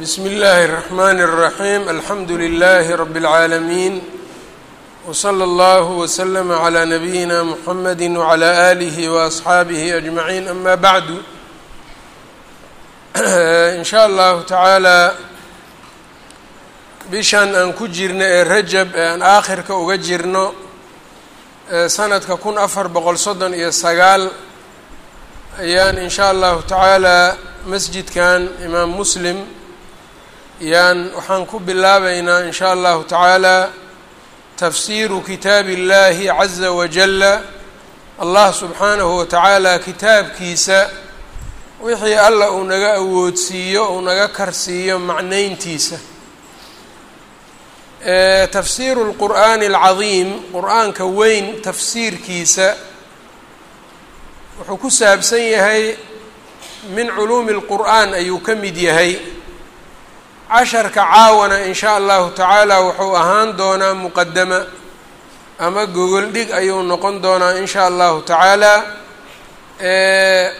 bsm اllaahi الرحmn الرaحيم alxamdu لlh رb العaalمين وslى اllه وslm عlى نbyina mحamd وعlى آlih وأصxaabih أجmaعين ama bعd in shaء allahu taعaalى bishan aan ku jirno ee rajab ee aan aakhirka uga jirno sanadka kun afar boqol soddon iyo sagaal ayaan in sha allahu tacaala masjidkan imaam muslim yaan waxaan ku bilaabaynaa in shaa allahu tacaala tafsiiru kitaabi illaahi caza wajalla allah subxaanahu watacaala kitaabkiisa wixii alla uu naga awoodsiiyo uu naga karsiiyo macnayntiisa. Tafsiiru lqur'aani alcadiim qur'aanka weyn tafsiirkiisa wuxuu ku saabsan yahay min culuumi lqur'aan ayuu ka mid yahay casharka caawana in sha allahu tacaala wuxuu ahaan doonaa muqadama ama gogol dhig ayuu noqon doonaa in sha allahu tacaala.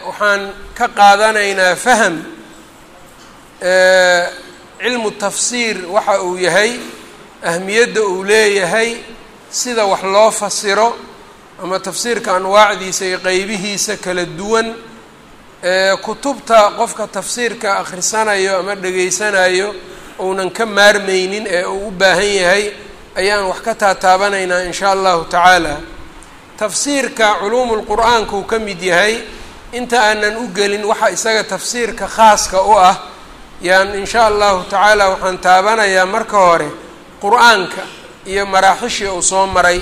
Waxaan ka qaadanaynaa faham cilmu tafsiir waxa uu yahay ahmiyadda uu leeyahay sida wax loo fasiro ama tafsiirka anwaacdiisa iyo qeybihiisa kala duwan kutubta qofka tafsiirka akhrisanayo ama dhegaysanayo uunan ka maarmeynin ee uu u baahan yahay ayaan wax ka taataabanaynaa in sha allahu tacaala. Tafsiirka culuumu lqur-aanka uu ka mid yahay inta aanan u gelin waxa isaga tafsiirka khaaska u ah yaan in sha allahu tacaala waxaan taabanayaa marka hore qur'aanka iyo maraaxishii uu soo maray.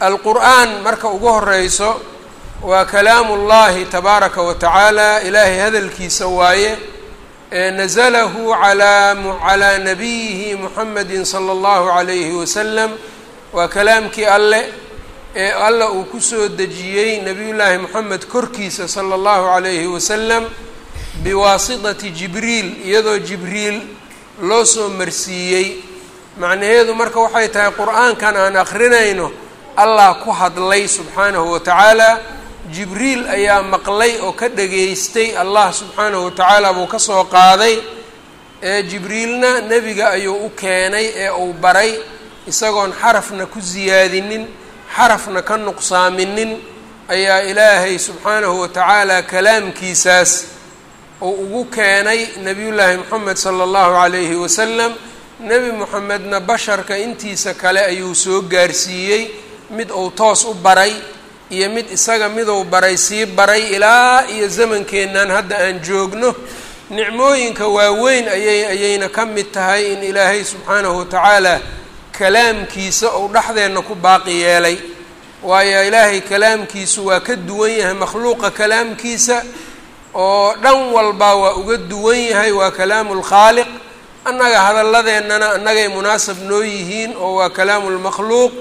Alqur-aan marka ugu horeyso waa kalaamu llahi tabaaraka wa tacaala. Ilaahay hadalkiisa waaye nazalahu alaa calaa nabiyihi muxamedi sala allahu calayhi wasalam waa kalaamkii alle ee alla uu ku soo dejiyey nebiyullaahi moxamed korkiisa sala allahu calayhi wasalam biwaasitati jibriil iyadoo jibriil loo soo marsiiyey. Macnaheedu marka waxay tahay qur'aankan aan akrinayno allah ku hadlay subxaanahu wa tacaala jibriil ayaa maqlay oo ka dhageystay allah subxaanahu wa tacaala buu ka soo qaaday. Ee jibriilna nebiga ayuu u keenay ee uu baray isagoon xarafna ku siyaadinin xarafna ka nuqsaaminin ayaa ilaahay subxaanahu wa tacaala kalaamkiisaas uu ugu keenay nebiyullaahi moxamed sala allahu calayhi wasalam nebi moxamedna basharka intiisa kale ayuu soo gaarsiiyey mid uu toos u baray iyo mid isaga miduu baray sii baray ilaa iyo zamankeennan hadda aan joogno. Nicmooyinka waaweyn ayay ayayna ka mid tahay in ilaahay subxaanahu wa tacaala kalaamkiisa uu dhexdeenna ku baaqi yeelay. Waayo ilaahay kalaamkiisu waa ka duwan yahay makhluuqa kalaamkiisa oo dhan walba waa uga duwan yahay waa kalaamu lkhaaliq annaga hadalladeennana annagay munaasab noo yihiin oo waa kalaamu lmakhluuq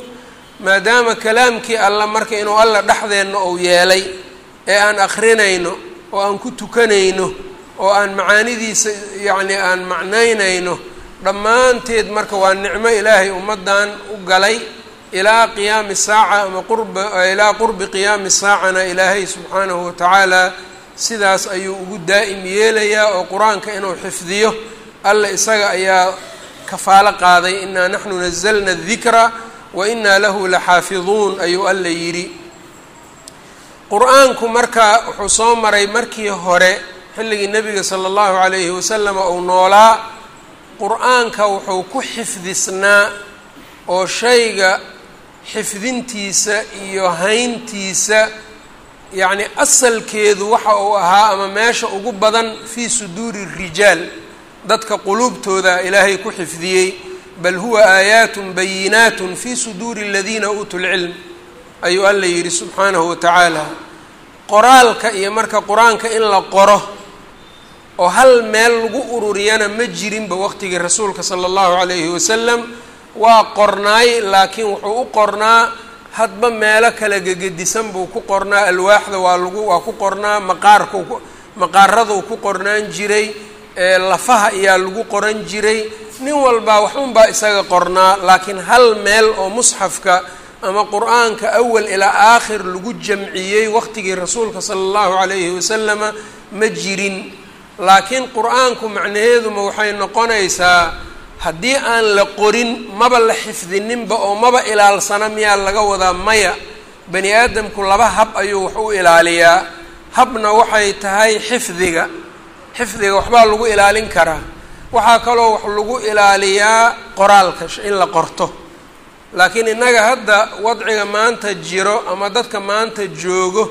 maadaama kalaamkii alla marka inuu alla dhexdeenna uu yeelay ee aan akrinayno oo aan ku tukanayno oo aan macaanidiisa yacni aan macnaynayno dhammaanteed marka waa nicmo ilaahay ummaddan u galay ilaa qiyaami saaca ama qurba ilaa qurbi qiyaami saacana ilaahay subxaanahu wa tacaala sidaas ayuu ugu daa'im yeelayaa oo qur'aanka inuu xifdiyo. Alla isaga ayaa kafaalo qaaday inaa naxnu nazalna dikra wa inaa lahu laxaafiduun ayuu alla yidhi. Qur'aanku marka wuxuu soo maray markii hore xilligii nebiga sala allahu calayhi wasalam uu noolaa qur'aanka wuxuu ku xifdisnaa oo shayga xifdintiisa iyo hayntiisa yacni asalkeedu waxa uu ahaa ama meesha ugu badan fii suduuri rijaal dadka quluubtooda ilaahay ku xifdiyey bal huwa aayaatun bayinaatun fii suduuri aladiina uutuu lcilm ayuu alla yidhi subxaanahu wa tacaala qoraalka iyo marka qur'aanka in la qoro oo hal meel lagu ururiyana ma jirinba waqtigii rasuulka sala allahu calayhi wasalam waa qornaay laakiin wuxuu u qornaa hadba meelo kala gegedisan buu ku qornaa alwaaxda waa lagu waa ku qornaa maqaarkau maqaaraduu ku qornaan jiray lafaha ayaa lagu qoran jiray nin walbaa waxunbaa isaga qornaa laakiin hal meel oo musxafka ama qur'aanka awal ilaa aakhir lagu jamciyey waqtigii rasuulka sala allahu calayhi wasalama ma jirin. Laakiin qur'aanku macnaheeduma waxay noqonaysaa haddii aan la qorin maba la xifdininba oo maba ilaalsana miyaa laga wadaa maya. Bani aadamku laba hab ayuu wax u ilaaliyaa. Habna waxay tahay xifdiga. Xifdiga waxbaa lagu ilaalin karaa waxaa kaloo wax lagu ilaaliyaa qoraalka in la qorto. Laakiin innaga hadda wadciga maanta jiro ama dadka maanta joogo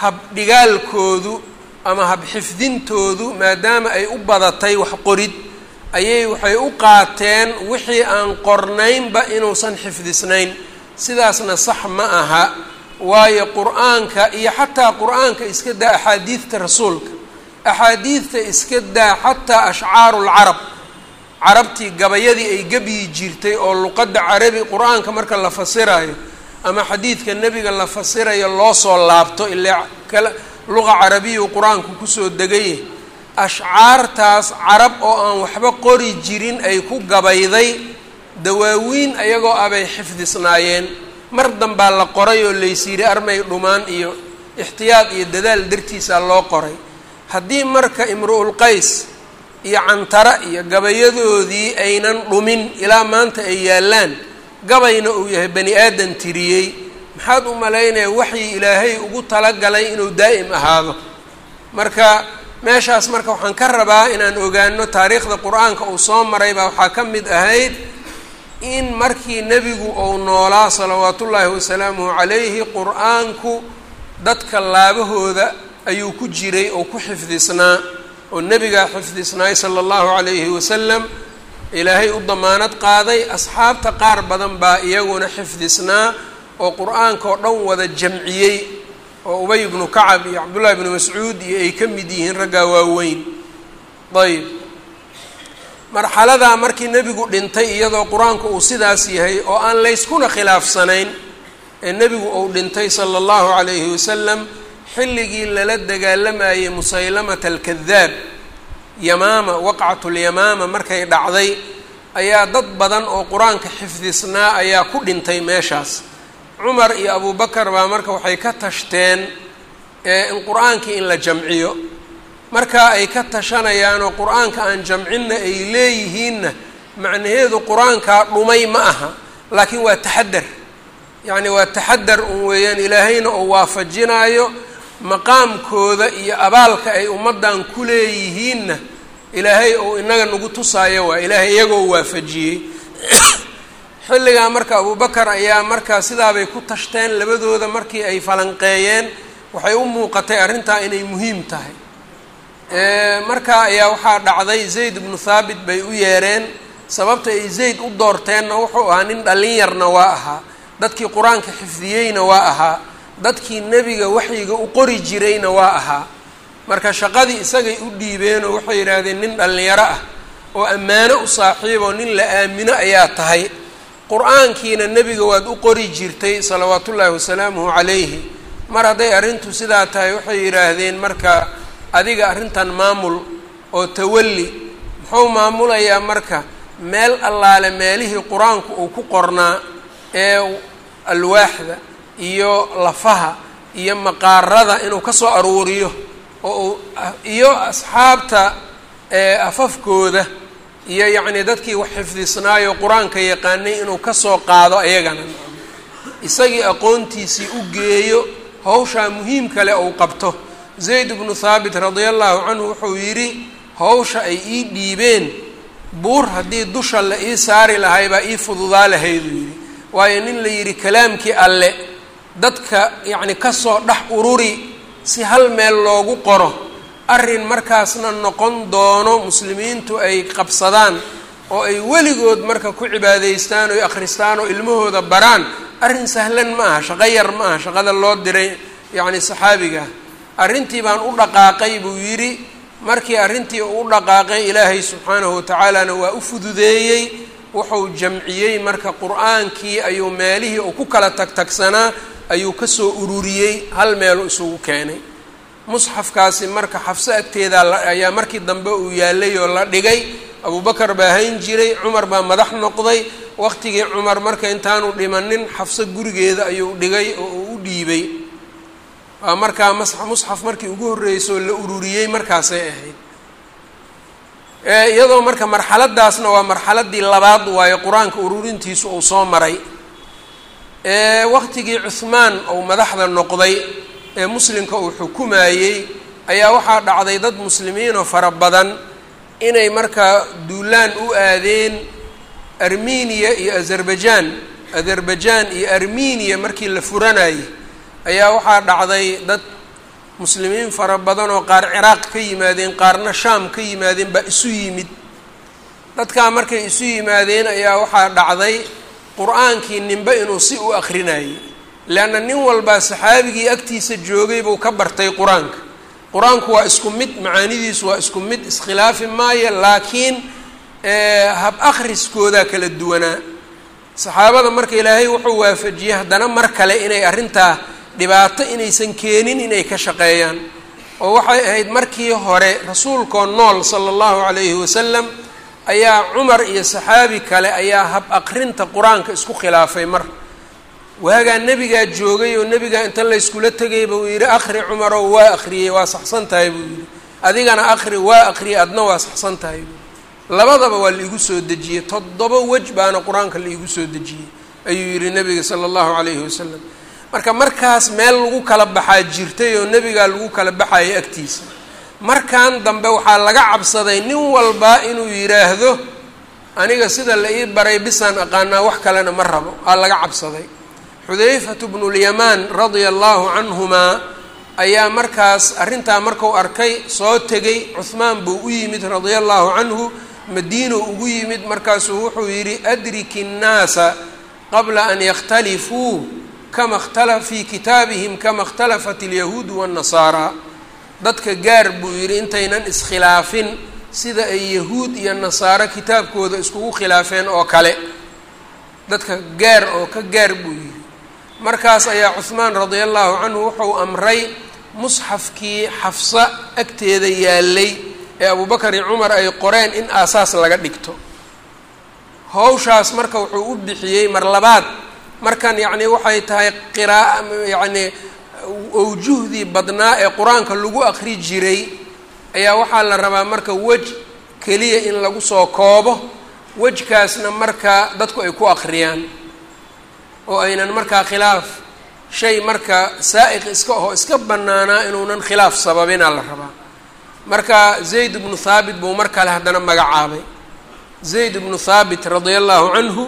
habdhigaalkoodu ama habxifdintoodu maadaama ay u badatay wax qorid ayay waxay u qaateen wixii aan qornaynba inuusan xifdisnayn. Sidaasna sax ma aha waayo qur'aanka iyo xataa qur'aanka iska daa axaadiidta rasuulka axaadiidta iska daa xataa ashcaaru lcarab carabtii gabayadii ay gebyi jirtay oo luqadda carabi qur'aanka marka la fasirayo ama xadiidka nebiga la fasirayo loo soo laabto ilaa kala luqa carabiyu qur'aanku ku soo degayah ashcaartaas carab oo aan waxba qori jirin ay ku gabayday dawaawiin ayagoo abay xifdisnaayeen. Mar danbaa la qoray oo laysyidhi armay dhumaan iyo ixtiyaad iyo dadaal dartiisa loo qoray haddii marka imru-ul qays iyo cantara iyo gabayadoodii aynan dhumin ilaa maanta ay yaallaan gabayna uu yahay bani aadan tiriyey maxaad u malaynaya waxii ilaahay ugu talagalay inuu daa'im ahaado? Marka meeshaas marka waxaan ka rabaa inaan ogaano taariikhda qur'aanka uu soo maray baa waxaa ka mid ahayd in markii nebigu uu noolaa salawaatullaahi wasalaamuhu calayhi qur'aanku dadka laabahooda ayuu ku jiray oo ku xifdisnaa oo nebigaa xifdisnaay sala allahu calayhi wasalam ilaahay u damaanad qaaday asxaabta qaar badan baa iyaguna xifdisnaa oo qur'aanka oo dhan wada jamciyey oo ubay ibnu kacab iyo cabdullahi ibnu mascuud iyo ay ka mid yihiin raggaa waaweyn. Ayb marxaladaa markii nebigu dhintay iyadoo qur'aanku uu sidaas yahay oo aan layskuna khilaafsanayn ee nebigu uu dhintay sala allahu calayhi wasalam xilligii lala dagaalamayay musaylamata alkadaab yamaama waqcatulyamaama markay dhacday ayaa dad badan oo qur'aanka xifdisnaa ayaa ku dhintay meeshaas. Cumar iyo abubakar baa marka waxay ka tashteen in qur'aankii in la jamciyo. Markaa ay ka tashanayaanoo qur'aanka aan jamcinna ay leeyihiinna macnaheedu qur'aankaa dhumay ma aha laakiin waa taxadar yacni waa taxadar un weeyaan ilaahayna oo waafajinaayo maqaamkooda iyo abaalka ay ummaddan ku leeyihiinna ilaahay ou inaga nagu tusaayo waa ilaahay iyagoo waafajiyey. Xilligaa marka abubakar ayaa markaa sidaabay ku tashteen labadooda markii ay falanqeeyeen waxay u muuqatay arrintaa inay muhiim tahay. Markaa ayaa waxaa dhacday zayd ibnu thaabit bay u yeereen sababta ay zayd u doorteenna wuxuu ahaa nin dhallin yarna waa ahaa dadkii qur'aanka xifdiyeyna waa ahaa dadkii nebiga waxyiga u qori jirayna waa ahaa. Marka shaqadii isagay u dhiibeenoo waxay yidhaahdeen nin dhallinyaro ah oo ammaano u saaxiiboo nin la aamino ayaa tahay. Qur'aankiina nebiga waad u qori jirtay salawaatullaahi wasalaamuhu calayhi. Mar hadday arrintu sidaa tahay waxay yidhaahdeen marka adiga arrintan maamul oo tawalli muxuu maamulayaa marka? Meel allaale meelihii qur'aanku uu ku qornaa ee alwaaxda iyo lafaha iyo maqaarada inuu ka soo aruuriyo oo uu iyo asxaabta afafkooda iyo yacnii dadkii wax xifdisnaayo qur'aanka yaqaanay inuu ka soo qaado ayagana. Isagii aqoontiisii u geeyo hawshaa muhiim kale uu qabto. Zayd bnu thaabit radia allahu canhu wuxuu yidhi hawsha ay ii dhiibeen buur haddii dusha la ii saari lahay baa ii fududaa lahayduu yidhi. Waayo nin la yidhi kalaamkii alle dadka yacni ka soo dhex ururi si hal meel loogu qoro. Arrin markaasna noqon doono muslimiintu ay qabsadaan oo ay weligood marka ku cibaadaystaan oy akhristaan oo ilmahooda baraan. Arrin sahlan ma aha shaqo yar ma aha shaqada loo diray yacni saxaabiga. Arrintii baan u dhaqaaqay buu yidhi markii arrintii uu u dhaqaaqay ilaahay subxaanahu watacaalana waa u fududeeyey wuxuu jamciyey marka qur'aankii ayuu meelihii uu ku kala tagtagsanaa ayuu ka soo ururiyey hal meelu isugu keenay. Musxafkaasi marka xafso agteeda ayaa markii dambe uu yaalay oo la dhigay abubakar baa hayn jiray cumar baa madax noqday. Waqtigii cumar marka intaanu dhimanin xafso gurigeeda ayuu dhigay oo uu u dhiibay. Waa markaa musxaf markii ugu horreysoo la ururiyey markaasay ahayd. Iyadoo marka marxaladaasna waa marxaladii labaad waayo qur'aanka ururintiisu uu soo maray waqtigii cuhmaan uu madaxda noqday ee muslimka uu xukumayey ayaa waxaa dhacday dad muslimiinoo fara badan inay markaa duulaan u aadeen armeniya iyo azerbaijan. Azerbaijan iyo armeniya markii la furanayay ayaa waxaa dhacday dad muslimiin fara badan oo qaar ciraaq ka yimaadeen qaarna shaam ka yimaadeen baa isu yimid. Dadkaa markay isu yimaadeen ayaa waxaa dhacday qur'aankii ninba inuu si u akrinayay leanna nin walbaa saxaabigii agtiisa joogay buu ka bartay qur'aanka. Qur'aanku waa isku mid macaanidiisu waa isku mid iskhilaafi maayo laakiin hab akhriskoodaa kala duwanaa. Saxaabada marka ilaahay wuxuu waafajiyey haddana mar kale inay arrintaa dhibaato inaysan keenin inay ka shaqeeyaan. Oo waxay ahayd markii hore rasuulkoo nool sala allahu calayhi wasalam ayaa cumar iyo saxaabi kale ayaa hab aqrinta qur'aanka isku khilaafay mar. Waagaa nebigaa joogay oo nebigaa inta layskula tegayba uu yidhi akhri cumarow waa akhriyey waa saxsan tahay buu yidhi. Adigana akhri waa akhriyey adna waa saxsan tahay buu labadaba waa laigu soo dejiyey. Toddoba wej baana qur'aanka laigu soo dejiyey ayuu yidhi nebiga sala allahu calayhi wasalam marka markaas meel lagu kala baxaa jirtay oo nebigaa lagu kala baxaya agtiisa markan dambe waxaa laga cabsaday nin walba inuu yidhaahdo aniga sida la ii baray bisaan aqaanaa wax kalena ma rabo aa laga cabsaday. Xudayfatu bnulyamaan radia allahu canhumaa ayaa markaas arrintaa marku arkay soo tegay cuhmaan buu u yimid radia allahu canhu madiino ugu yimid markaasuu wuxuu yidhi adriki nnaasa qabla an yakhtalifuu kama ikhtala fii kitaabihim kama ikhtalafat alyahuudu waannasaara dadka gaar buu yidhi intaynan iskhilaafin sida ay yahuud iyo nasaaro kitaabkooda iskugu khilaafeen oo kale. Dadka gaar oo ka gaar buu yidhi. Markaas ayaa cuhmaan radia allahu canhu wuxuu amray musxafkii xafsa agteeda yaalay ee abubakar iyo cumar ay qoreen in aasaas laga dhigto. Hawshaas marka wuxuu u bixiyey mar labaad. Markan yacni waxay tahay qiraa yacni awjuhdii badnaa ee qur'aanka lagu akri jiray ayaa waxaa la rabaa marka wej keliya in lagu soo koobo wejkaasna marka dadku ay ku akhriyaan oo aynan markaa khilaaf shay marka saa'iq iska aho iska bannaanaa inuunan khilaaf sababina la rabaa. Marka zayd bnu thaabit buu mar kale haddana magacaabay. Zayd bnu thaabit radia allahu canhu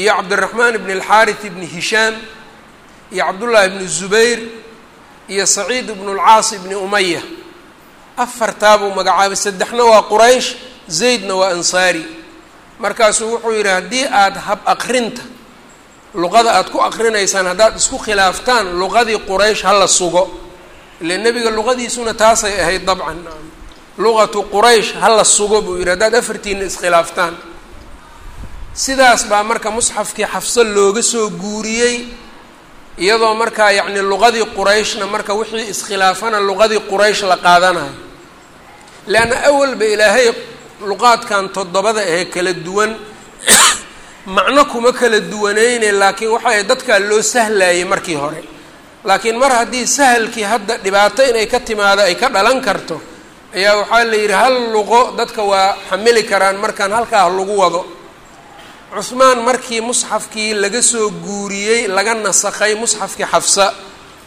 iyo cabdiraxmaan bn alxaarit bni hishaam iyo cabdullaahi bni zubayr iyo saciid bnu lcaas bni umaya afartaa buu magacaabay saddexna waa quraysh zaydna waa ansaari. Markaasuu wuxuu yidhi haddii aada hab aqrinta luqada aada ku aqrinaysaan haddaad isku khilaaftaan luqadii quraysh hala sugo. Ile nebiga luqadiisuna taasay ahayd dabcan. Luqatu quraysh hala sugo buu yidhi haddaad afartiina iskhilaaftaan sidaas baa marka musxafkii xafso looga soo guuriyey iyadoo markaa yacni luqadii qurayshna marka wixii iskhilaafana luqadii quraysh la qaadanayo. Leanna awalba ilaahay luqaadkan toddobada ahee kala duwan. Macno kuma kala duwaneyne laakiin waxay dadkaa loo sahlayay markii hore. Laakiin mar haddii sahalkii hadda dhibaato inay ka timaado ay ka dhalan karto ayaa waxaa la yidhi hal luqo dadka waa xamili karaan markaan halkaa lagu wado cuhmaan markii musxafkii laga soo guuriyey laga nasakhay musxafkii xafsa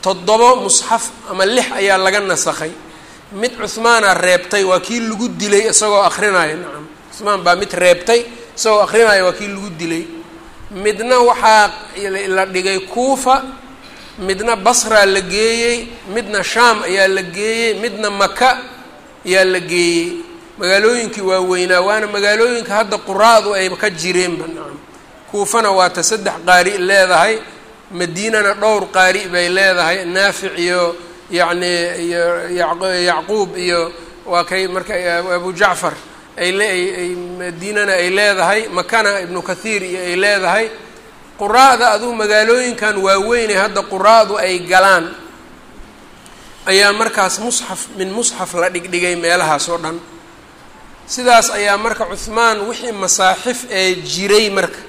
toddobo musxaf ama lix ayaa laga nasakhay. Mid cuhmaana reebtay waa kii lagu dilay isagoo akrinaya nacam cuhmaan baa mid reebtay isagoo akrinaya waa kii lagu dilay. Midna waxaa la dhigay kuufa midna basraa la geeyey midna shaam ayaa la geeyey midna maka ayaa la geeyey magaalooyinkii waaweynaa waana magaalooyinka hadda quraadu ayba ka jireenba nacam kuufana waa ta saddex qaari leedahay madiinana dhowr qaari bay leedahay naafic iyo yacni iyo yacquub iyo waa kay marka abu jacfar ay leay madiinana ay leedahay makana ibnu kathiir iyo ay leedahay. Quraa'da aduu magaalooyinkan waaweynee hadda quraa'du ay galaan ayaa markaas musxaf min musxaf la dhigdhigay meelahaas oo dhan sidaas ayaa marka cuhmaan wixii masaaxif ee jiray marka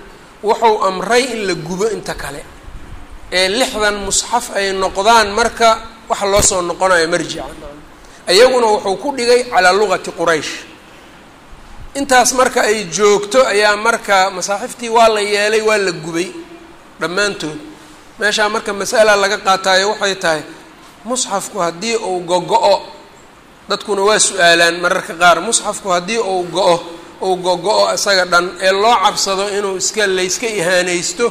wuxuu amray in la gubo inta kale. Ee lixdan musxaf ay noqdaan marka waxa loo soo noqonayo marjica. Iyaguna wuxuu ku dhigay calaa luqati quraysh. Intaas marka ay joogto ayaa marka masaaxiftii waa la yeelay waa la gubay dhammaantood. Meeshaa marka mas'ala laga qaataayo waxay tahay musxafku haddii uu gogo-o dadkuna waa su'aalaan. Mararka qaar musxafku haddii uu go-o uu gogo-o isaga dhan ee loo cabsado inuu iska layska ihaanaysto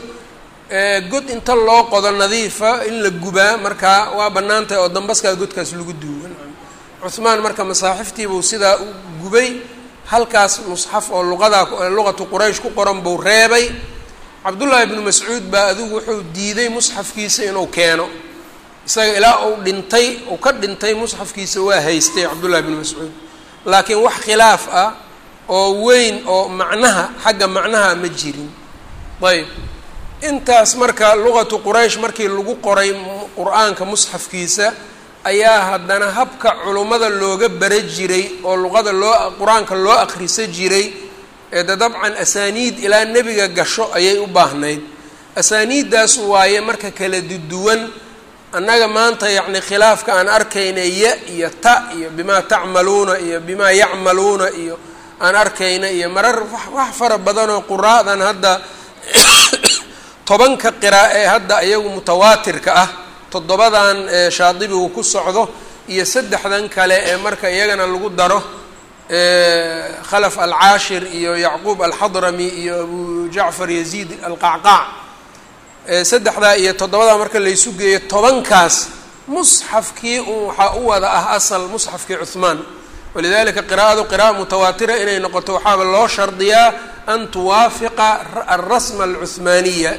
god inta loo qodo nadiifa in la gubaa markaa waa bannaan tahay oo dambaskaa godkaas lagu duugan cuhmaan marka masaaxiftiibuu sidaa u gubay halkaas musxaf oo luqadaa luqatu quraysh ku qoran buu reebay. Cabdullaahi ibnu mascuud baa adigu wuxuu diiday musxafkiisa inuu keeno isaga ilaa uu dhintay uu ka dhintay musxafkiisa waa haystay cabdullahi ibnu mascuud. Laakiin wax khilaaf ah oo weyn oo macnaha xagga macnaha ma jirin. Ayb intaas marka luqatu quraysh markii lagu qoray qur'aanka musxafkiisa ayaa haddana habka culummada looga bara jiray oo luqada loo qur'aanka loo akrisa jiray eede dabcan asaaniid ilaa nebiga gasho ayay u baahnayd. Asaaniiddaas waaye marka kala duduwan annaga maanta yacni khilaafka aan arkayna ya iyo ta iyo bimaa tacmaluuna iyo bimaa yacmaluuna iyo aan arkayna iyo marar wax fara badanoo quraa'dan hadda tobanka qira'a ee hadda iyagu mutawaatirka ah toddobadan shaadibigu ku socdo iyo saddexdan kale ee marka iyagana lagu daro khalaf alcaashir iyo yacquub alxadrami iyo abu jacfar yaziid alqacqaac saddexdaa iyo toddobadaa marka laysu geeyo tobankaas musxafkii un waxaa u wada ah asal musxafkii cuhmaan walidalika qiraa'adu qira'a mutawaatira inay noqoto waxaaba loo shardiyaa an tuwaafiqa alrasma alcuhmaaniya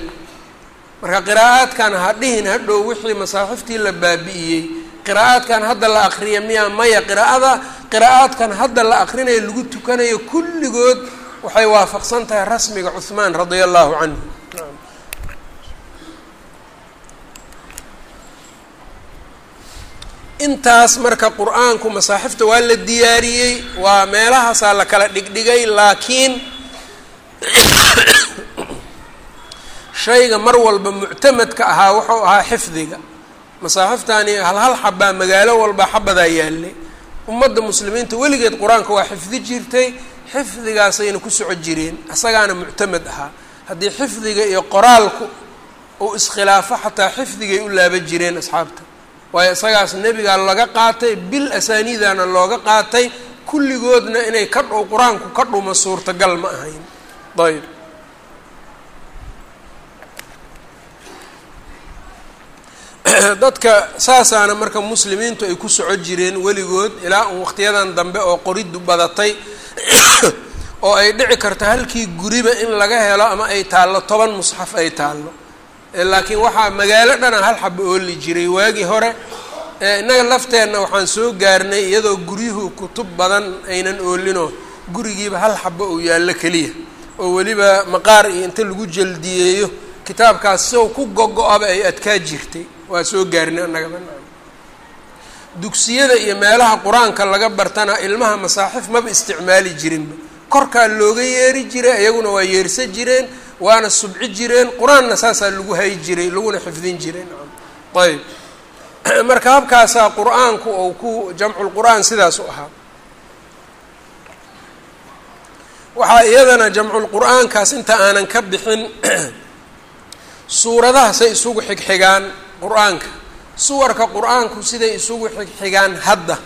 marka qiraa'aadkan ha dhihin hadhow wixii masaaxiftii la baabi'iyey qiraa'aadkan hadda la akriya miyaa maya? Qiraa'ada qiraa'aadkan hadda la akrinayo lagu tukanayo kulligood waxay waafaqsan tahay rasmiga cuhmaan radia allahu canhu intaas marka qur'aanku masaaxifta waa la diyaariyey waa meelahaasaa la kala dhigdhigay laakiin shayga mar walba muctamadka ahaa wuxuu ahaa xifdiga. Masaaxiftani hal hal xabaa magaalo walba xabadaa yaallay ummadda muslimiinta weligeed qur'aanka waa xifdi jirtay xifdigaasayna ku soco jireen isagaana muctamad ahaa. Haddii xifdiga iyo qoraalku uu iskhilaafo xataa xifdigay u laaba jireen asxaabta waayo isagaas nebigaa laga qaatay bil asaaniidana looga qaatay kulligoodna inay ka dhow qur'aanku ka dhuma suurtagal ma ahayn. Ayb dadka saasaana marka muslimiintu ay ku soco jireen weligood ilaa un waqtiyadan dambe oo qoriddu badatay oo ay dhici karto halkii guriba in laga helo ama ay taallo toban musxaf ay taallo laakiin waxaa magaalo dhana hal xaba ooli jiray. Waagii hore innaga lafteenna waxaan soo gaarnay iyadoo guryuhu kutub badan aynan oolinoo gurigiiba hal xaba uu yaallo keliya oo weliba maqaar iyo inta lagu jaldiyeeyo. Kitaabkaas sioo ku gogo-aba ay adkaa jirtay. Waa soo gaarnay annaga dugsiyada iyo meelaha qur'aanka laga bartana ilmaha masaaxif maba isticmaali jirinba. Korkaa looga yeeri jiray iyaguna waa yeersa jireen waana subci jireen qur'aanna saasaa lagu hayi jiray laguna xifdin jiray. Ayb marka habkaasaa qur'aanku ou ku jamculqur-aan sidaas u ahaa. Waxaa iyadana jamculqur-aankaas inta aanan ka bixin suuradahaasay isugu xigxigaan qur'aanka. Suwarka qur'aanku siday isugu xigxigaan hadda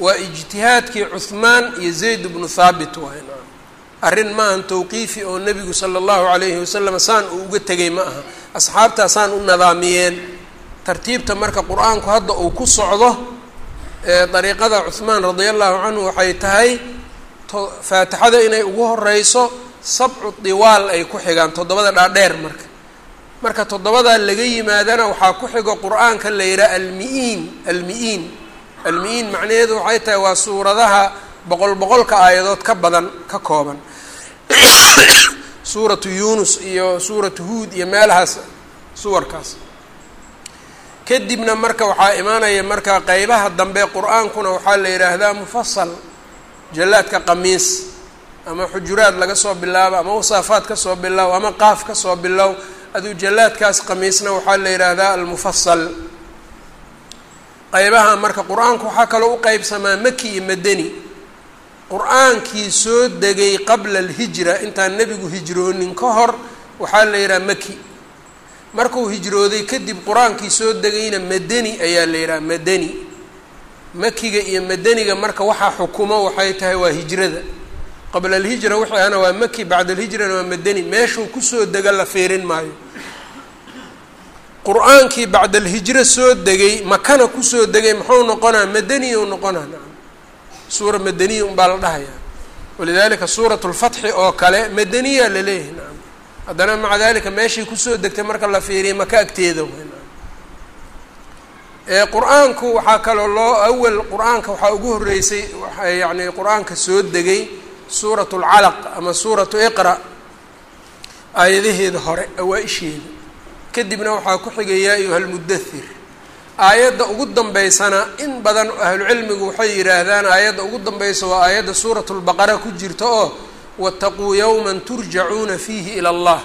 waa ijtihaadkii cuhmaan iyo zayd bnu thaabit waay arrin maahan tawqiifi oo nebigu sala allahu calayhi wasalam saan uu uga tegay ma aha. Asxaabtaasaan u nadaamiyeen. Tartiibta marka qur'aanku hadda uu ku socdo dariiqada cuhmaan radia allahu canhu waxay tahay faatixada inay ugu horeyso sabcu diwaal ay ku xigaan toddobada dhaadheer marka. Marka toddobadaa laga yimaadana waxaa ku xigo qur'aanka la yidhaha almi-iin almi-iin. Almi-iin macnaheedu waxay tahay waa suuradaha boqol boqolka aayadood ka badan ka kooban suuratu yunus iyo suuratu huud iyo meelahaas suwarkaas. Kadibna marka waxaa imaanaya marka qeybaha dambe qur'aankuna waxaa la yidhaahdaa mufasal jallaadka qamiis ama xujuraad laga soo bilaabo ama wasaafaad ka soo bilow ama qaaf ka soo bilow. Aduu jallaadkaas qamiisna waxaa la yidhaahdaa almufasal qeybaha marka qur'aanku waxaa kaloo u qeybsamaa maki iyo madani qur'aankii soo degay qabla alhijra intaan nebigu hijroonin ka hor waxaa la yidhaha maki markuu hijrooday kadib qur'aankii soo degayna madani ayaa la yidhaha madani. Makiga iyo madaniga marka waxaa xukumo waxay tahay waa hijrada. Qabla alhijra wixii ahna waa maki bacda alhijrana waa madani. Meeshuu ku soo dega la fiirin maayo. Qur'aankii bacda alhijro soo degay makana ku soo degay muxuu noqonaa madaniya u noqonaa suura madaniya unbaa la dhahayaa walidalika suurat lfatxi oo kale madaniya la leeyahay nacam haddana maca dalika meeshii ku soo degtay marka la fiiriya maka agteeda qur'aanku waxaa kaloo loo awal qur'aanka waxaa ugu horreysay waa yacni qur'aanka soo degay suuratu lcalaq ama suuratu iqra aayadaheeda hore awaa-isheeda. Kadibna waxaa ku xigay yaa ayuha lmudathir aayadda ugu dambeysana in badan ahlucilmigu waxay yidhaahdaan aayadda ugu dambeysa waa aayadda suuratu lbaqara ku jirta oo waataquu yowman turjacuuna fiihi ila allah.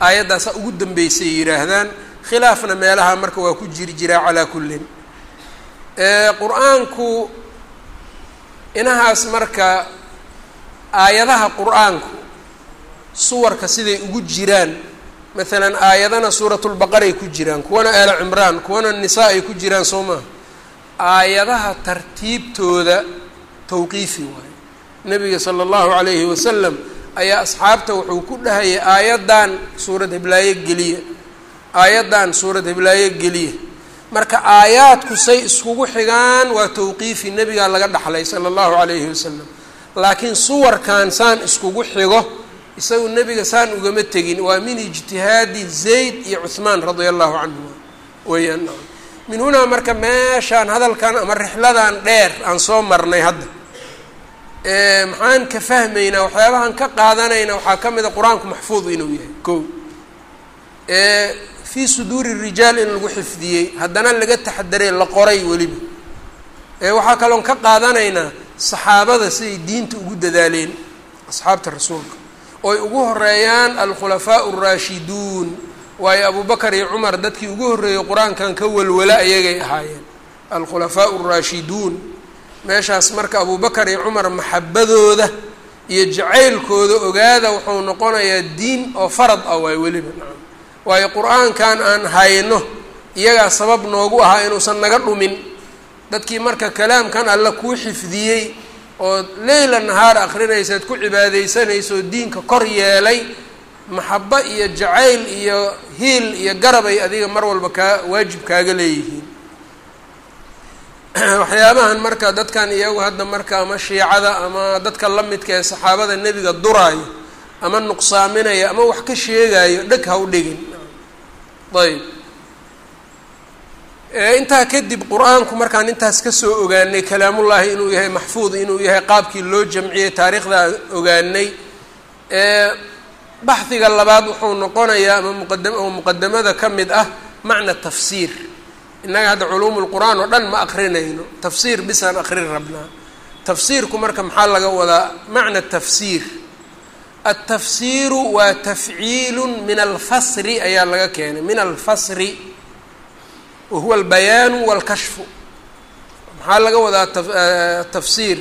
Aayaddaasaa ugu dambeysay yidhaahdaan khilaafna meelaha marka waa ku jiri jiraa calaa kullin. Qur'aanku inahaas marka aayadaha qur'aanku suwarka siday ugu jiraan maalan aayadana suuratulbaqaray ku jiraan kuwana aala cimraan kuwana nisaa ay ku jiraan soo maha aayadaha tartiibtooda tawqiifi waayo nabiga sala allahu calayhi wasalam ayaa asxaabta wuxuu ku dhahayay aayaddan suurad hiblaayo geliya aayaddan suurad hiblaayo geliya marka aayaadku say iskugu xigaan waa tawqiifi nebigaa laga dhaxlay sala allahu calayhi wasalam laakiin suwarkan saan iskugu xigo isagu nebiga saan ugama tegin waa min ijtihaadi zayd iyo cuhmaan radia allahu canhuma weeyaan. Min hunaa marka meeshaan hadalkan ama rixladan dheer aan soo marnay hadda. Maxaan ka fahmaynaa waxyaabahan ka qaadanayna waxaa ka mid a qur'aanku maxfuud inuu yahay. Ko fii suduuri rijaal in lagu xifdiyey haddana laga taxadaray la qoray weliba. Waxaa kaloon ka qaadanaynaa saxaabada siday diinta ugu dadaaleen asxaabta rasuulka oy ugu horeeyaan alkhulafaau alraashiduun waayo abubakar iyo cumar dadkii ugu horreeyey qur'aankan ka walwala ayagay ahaayeen. Alkhulafaau alraashiduun meeshaas marka abubakar iyo cumar maxabadooda iyo jacaylkooda ogaada wuxuu noqonayaa diin oo farad ah waay weliba waayo qur'aankan aan hayno iyagaa sabab noogu ahaa inuusan naga dhumin. Dadkii marka kalaamkan alla kuu xifdiyey oo leyla nahaar akrinaysaad ku cibaadeysanaysaoo diinka kor yeelay maxabo iyo jacayl iyo hiil iyo garabay adiga mar walba kaa waajib kaaga leeyihiin. Waxyaabahan marka dadkan iyagu hadda marka ama shiicada ama dadka la midka ee saxaabada nebiga duraayo ama nuqsaaminaya ama wax ka sheegayo dheg ha u dhigin. Ayb intaa kadib qur'aanku markaan intaas ka soo ogaanay kalaamullaahi inuu yahay maxfuud inuu yahay qaabkii loo jamciyey taariikhdaa ogaanay baxdiga labaad wuxuu noqonayaa ama muqadam oo muqadamada ka mid ah macna tafsiir. Innaga hadda culuumu lqur-aan oo dhan ma akrinayno tafsiir bisaan akrin rabnaa. Tafsiirku marka maxaa laga wadaa? Macna tafsiir. Altafsiiru waa tafciilu min alfasri ayaa laga keenay. Min alfasri wahuwa albayaanu walkashfu maxaa laga wadaa tafsiir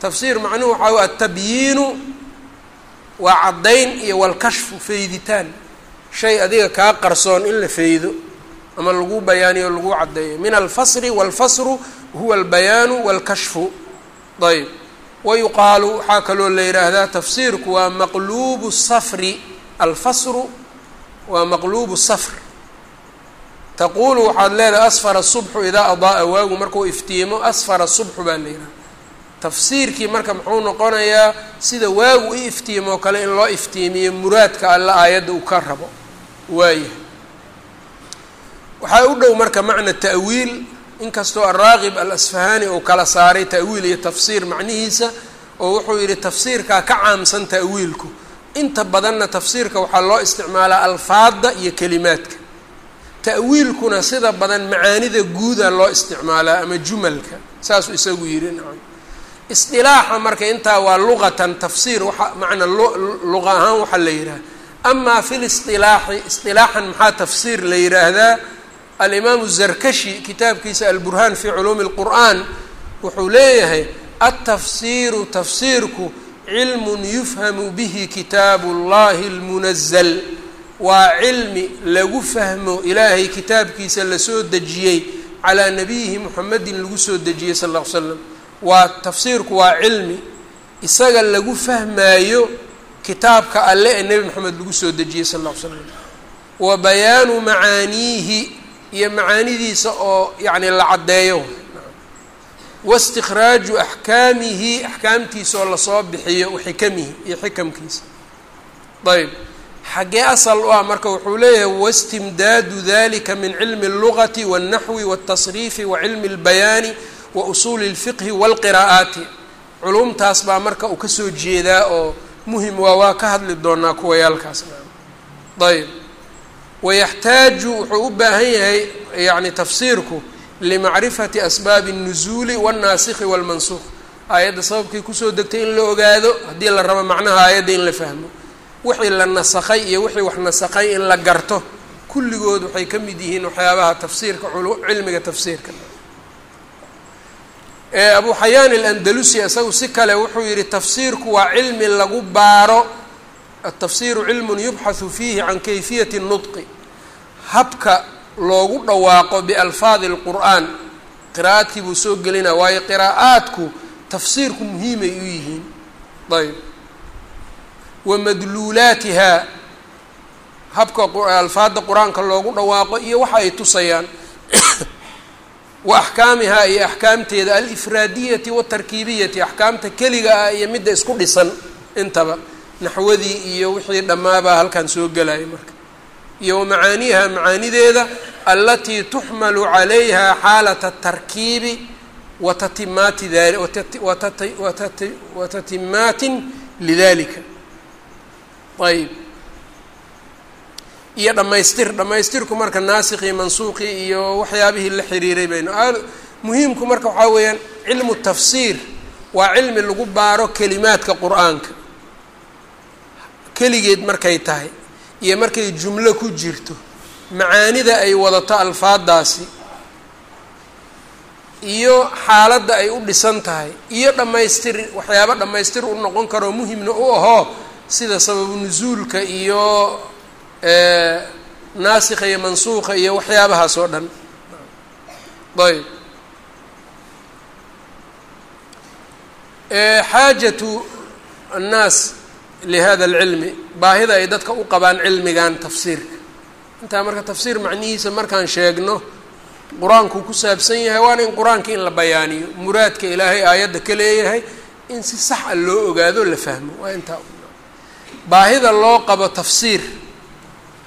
tafsiir macnuhu waxaa atabyiinu waa caddayn iyo walkashfu fayditaan shay adiga kaa qarsoon in la faydo ama lagu bayaaniyo o lagu caddeeyo min alfasri walfasru huwa albayaanu walkashfu ayb wayuqaalu waxaa kaloo la yidhaahdaa tafsiirku waa maqluubu safri alfasru waa maqluubu safr taquulu waxaad leedahay asfara subxu idaa adaa-a waagu markuu iftiimo asfara subxu baa la yidhaha tafsiirkii marka muxuu noqonayaa sida waagu i iftiimoo kale in loo iftiimiyo muraadka alla aayadda uu ka rabo. Waayahay waxaa u dhow marka macna ta'wiil inkastoo araaqib alasfahaani uu kala saaray ta'wiil iyo tafsiir macnihiisa oo wuxuu yidhi tafsiirkaa ka caamsan ta'wiilku. Inta badanna tafsiirka waxaa loo isticmaalaa alfaadda iyo kelimaadka ta'wiilkuna sida badan macaanida guuda loo isticmaalaa ama jumalka saasuu isagu yidhi nacam isdilaaxa marka intaa waa luqatan tafsiir waxa macna luqa ahaan waxaa la yidhaha amaa fi lisdilaaxi isdilaaxan maxaa tafsiir la yidhaahdaa? Alimaamu zarkashi kitaabkiisa alburhaan fi culuumi اlqur'an wuxuu leeyahay altafsiiru tafsiirku cilmun yufhamu bihi kitaabu llahi اlmunazl waa cilmi lagu fahmo ilaahay kitaabkiisa la soo dejiyey calaa nabiyihi muxamedin lagu soo dejiyey sal ll ly slam waa tafsiirku waa cilmi isaga lagu fahmaayo kitaabka alle ee nebi moxamed lagu soo dejiyey sal ll ly slam wa bayaanu macaaniihi iyo macaanidiisa oo yacni la caddeeyo. Wastikhraaju axkaamihi axkaamtiisa oo la soo bixiyo waxikamihi iyo xikamkiisa. Ayb xaggee asal u ah marka wuxuu leeyahay wastimdaadu dalika min cilmi اllugati wاlnaxwi wاltasriifi wa cilmi اlbayaani wa usuuli اlfiqhi wاlqiraa'aati culumtaas baa marka uu kasoo jeedaa oo muhim waa waa ka hadli doonaa kuwayaalkaas ayb wayaxtaaju wuxuu u baahan yahay yani tafsiirku limacrifati asbaabi الnuzuuli wاnnaasikhi wاlmansuuq aayadda sababkii kusoo degtay in la ogaado haddii la rabo macnaha aayadda in la fahmo wixii la nasakhay iyo wixii wax nasakhay in la garto kulligood waxay ka mid yihiin waxyaabaha tafsiirka cilmiga tafsiirka. Abu xayaan alandalusi isagu si kale wuxuu yihi tafsiirku waa cilmi lagu baaro. Atafsiiru cilmun yubxathu fiihi can kayfiyati nudqi habka loogu dhawaaqo bialfaadi اlqur'aan qiraa'adkii buu soo gelinaa waayo qiraa'aadku tafsiirku muhiimay u yihiin. Ayb wa madluulaatihaa habka alfaadda qur'aanka loogu dhawaaqo iyo waxa ay tusayaan wa axkaamihaa iyo axkaamteeda alifraadiyati watarkiibiyati axkaamta keliga ah iyo midda isku dhisan intaba naxwadii iyo wixii dhammaabaa halkan soo gelaya marka iyo wamacaaniiha macaanideeda alatii tuxmalu calayha xaalata tarkiibi wa tatimaati dali wa tatimaatin lidalika ayb iyo dhammaystir dhammaystirku marka naasikii mansuuqii iyo waxyaabihii la xiriiray baynu muhiimku marka waxaa weeyaan cilmu tafsiir waa cilmi lagu baaro kelimaadka qur'aanka. Keligeed markay tahay iyo markay jumlo ku jirto macaanida ay wadato alfaadaasi iyo xaaladda ay u dhisan tahay iyo dhammaystir waxyaabo dhammaystir u noqon karoo muhimna u ahoo sida sababu nusuulka iyo naasikha iyo mansuuqa iyo waxyaabahaas oo dhan. Ayb. Xaajatu annaas lihada alcilmi baahida ay dadka u qabaan cilmigan tafsiirka. Intaa marka tafsiir macnihiisa markaan sheegno qur'aankuu ku saabsan yahay waana in qur'aanka in la bayaaniyo. Muraadka ilaahay aayadda ka leeyahay in si sax a loo ogaado la fahmo. Waa intaa baahida loo qabo tafsiir.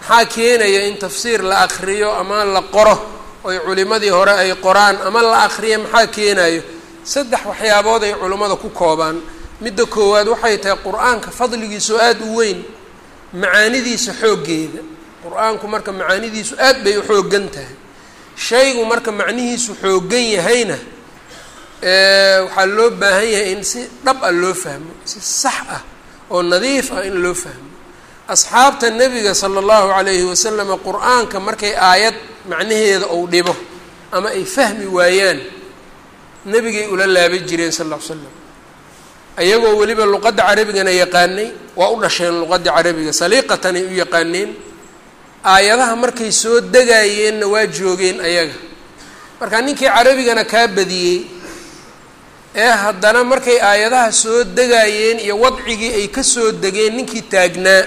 Maxaa keenaya in tafsiir la akriyo ama la qoro? Oy culimadii hore ay qoraan ama la akriyo maxaa keenayo? Saddex waxyaabood ay culimmada ku koobaan. Midda koowaad waxay tahay qur'aanka fadligiisu aada u weyn macaanidiisa xooggeeda. Qur'aanku marka macaanidiisu aad bay u xooggan tahay. Shaygu marka macnihiisu xooggan yahayna waxaa loo baahan yahay in si dhab ah loo fahmo si sax ah oo nadiif ah in loo fahmo. Asxaabta nebiga sala allahu calayhi wasalama qur'aanka markay aayad macnaheeda ou dhibo ama ay fahmi waayaan nebigay ula laaban jireen sal ll ly slam ayagoo weliba luqadda carabigana yaqaanay waa u dhasheen luqadda carabiga saliiqatanay u yaqaaneen. Aayadaha markay soo degaayeenna waa joogeen ayaga. Marka ninkii carabigana kaa badiyey ee haddana markay aayadaha soo degaayeen iyo wadcigii ay ka soo degeen ninkii taagnaa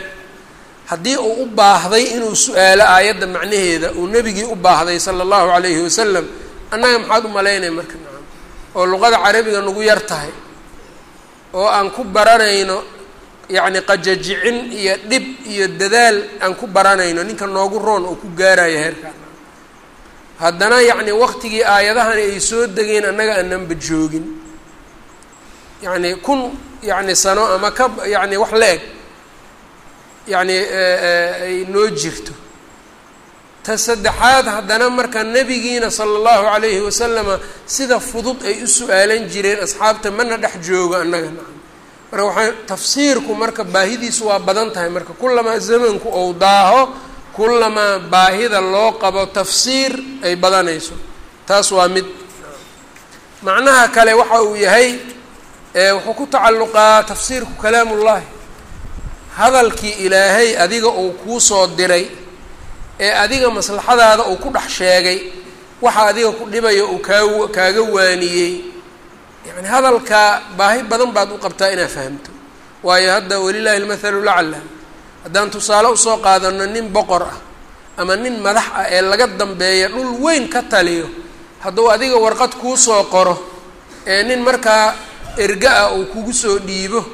haddii uu u baahday inuu su'aalo aayadda macnaheeda uu nebigii u baahday sala allahu calayhi wasalam annaga maxaad u malaynaya marka? Nacam. Oo luqada carabiga nagu yar tahay oo aan ku baranayno yacni qajajicin iyo dhib iyo dadaal aan ku baranayno ninka noogu roon oo ku gaaraya heerkaan haddana yacni waqtigii aayadahani ay soo degeen annaga aananba joogin yacni kun yacni sano ama ka yacni wax la eg yacni ay noo jirto. Ta saddexaad haddana marka nebigiina sala allahu calayhi wasalama sida fudud ay u su'aalan jireen asxaabta mana dhex joogo annaga. Marka waxaa tafsiirku marka baahidiisu waa badan tahay. Marka kulamaa zamanku ou daaho kulamaa baahida loo qabo tafsiir ay badanayso. Taas waa mid. Macnaha kale waxa uu yahay wuxuu ku tacalluqaa tafsiirku kalaamullaahi. Hadalkii ilaahay adiga uu kuu soo diray ee adiga maslaxadaada uu ku dhex sheegay waxa adiga ku dhibayo uu kaa kaaga waaniyey. Yacni hadalkaa baahi badan baad u qabtaa inaad fahamto. Waayo hadda walilaahi almathalu lacla haddaan tusaale u soo qaadano nin boqor ah ama nin madax ah ee laga dambeeya dhul weyn ka taliyo hadduu adiga warqad kuu soo qoro ee nin markaa erga ah uu kugu soo dhiibo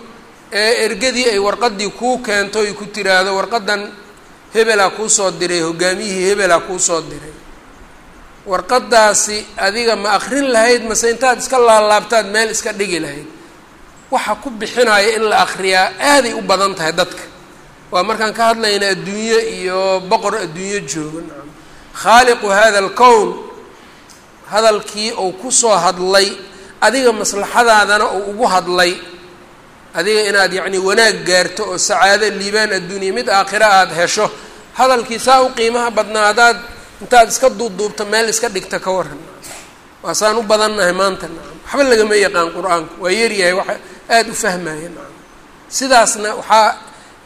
ee ergadii ay warqadii kuu keento ay ku tiraahdo warqadan hebelaa kuu soo diray hogaamiyihii hebelaa kuu soo diray. Warqadaasi adiga ma akrin lahayd mase intaad iska laalaabtaad meel iska dhigi lahayd. Waxa ku bixinaya in la akriyaa aaday u badan tahay dadka. Waa markaan ka hadlayna adduunyo iyo boqor adduunyo jooga khaaliqu hada alkown hadalkii uu ku soo hadlay adiga maslaxadaadana uu ugu hadlay. Adiga inaad yacni wanaag gaarto oo sacaado liibaan adduuniya mid aakhira aada hesho hadalkii saa u qiimaha badnaa haddaad intaad iska duubduubta meel iska dhigta ka waran waa saan u badannahay maanta nacam waxba lagama yaqaan qur'aanku. Waa yaryahay waxa aada u fahmaya nacam sidaasna waxaa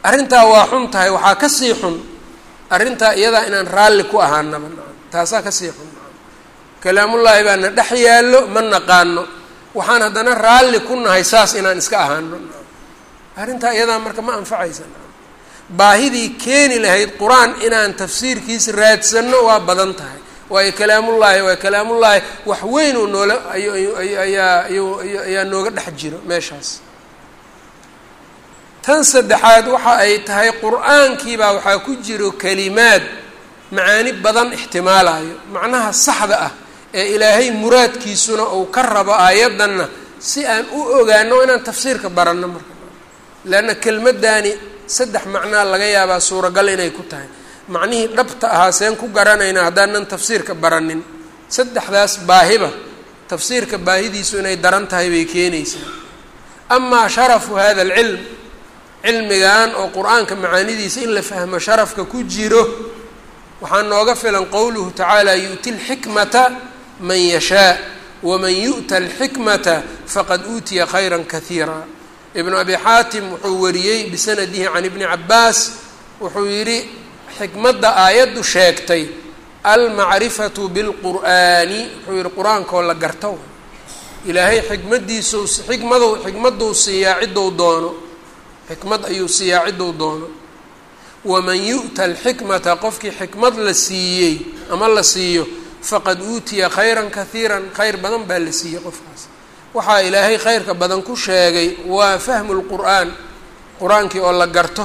arrintaa waa xun tahay waxaa ka sii xun arrintaa iyadaa inaan raalli ku ahaanaba nacam taasaa ka sii xun nacam kalaamullaahi baana dhex yaallo ma naqaano waxaan haddana raalli ku nahay saas inaan iska ahaano. Arrintaa iyadaa marka ma anfacaysa. Baahidii keeni lahayd qur'aan inaan tafsiirkiisa raadsanno waa badan tahay. Waayo kalaamullaahi waa kalaamullaahi wax weyn oo noola ayaa ayaa nooga dhex jiro meeshaas. Tan saddexaad waxa ay tahay qur'aankiibaa waxaa ku jiro kelimaad macaani badan ixtimaalayo macnaha saxda ah ee ilaahay muraadkiisuna uu ka rabo aayaddanna si aan u ogaano inaan tafsiirka baranno marka. Leanna kelmaddaani saddex macnaa laga yaabaa suuragal inay ku tahay. Macnihii dhabta ahaa seen ku garanayna haddaanan tafsiirka baranin saddexdaas baahiba tafsiirka baahidiisu inay daran tahay bay keenaysaa. Amaa sharafu hada alcilm cilmigan oo qur'aanka macaanidiisa in la fahmo sharafka ku jiro waxaa nooga filan qowluhu tacaala yu'ti lxikmata man yashaa waman yu'ta alxikmata faqad uutiya khayra kahiira ibnu abi xaatim wuxuu wariyey bisanadihi can ibni cabaas wuxuu yidhi xikmadda aayaddu sheegtay almacrifatu bilqur'aani wuxuu yihi qur'aankoo la garto. Ilaahay xikmadiisu xikmadu xikmaduu siiyaa ciddou doono. Xikmad ayuu siiyaa ciddou doono. Waman yu'ta alxikmata qofkii xikmad la siiyey ama la siiyo faqad uutiya khayran kahiiran khayr badan baa la siiyey qofkaas. Waxaa ilaahay khayrka badan ku sheegay waa fahmu lqur'aan qur'aankii oo la garto.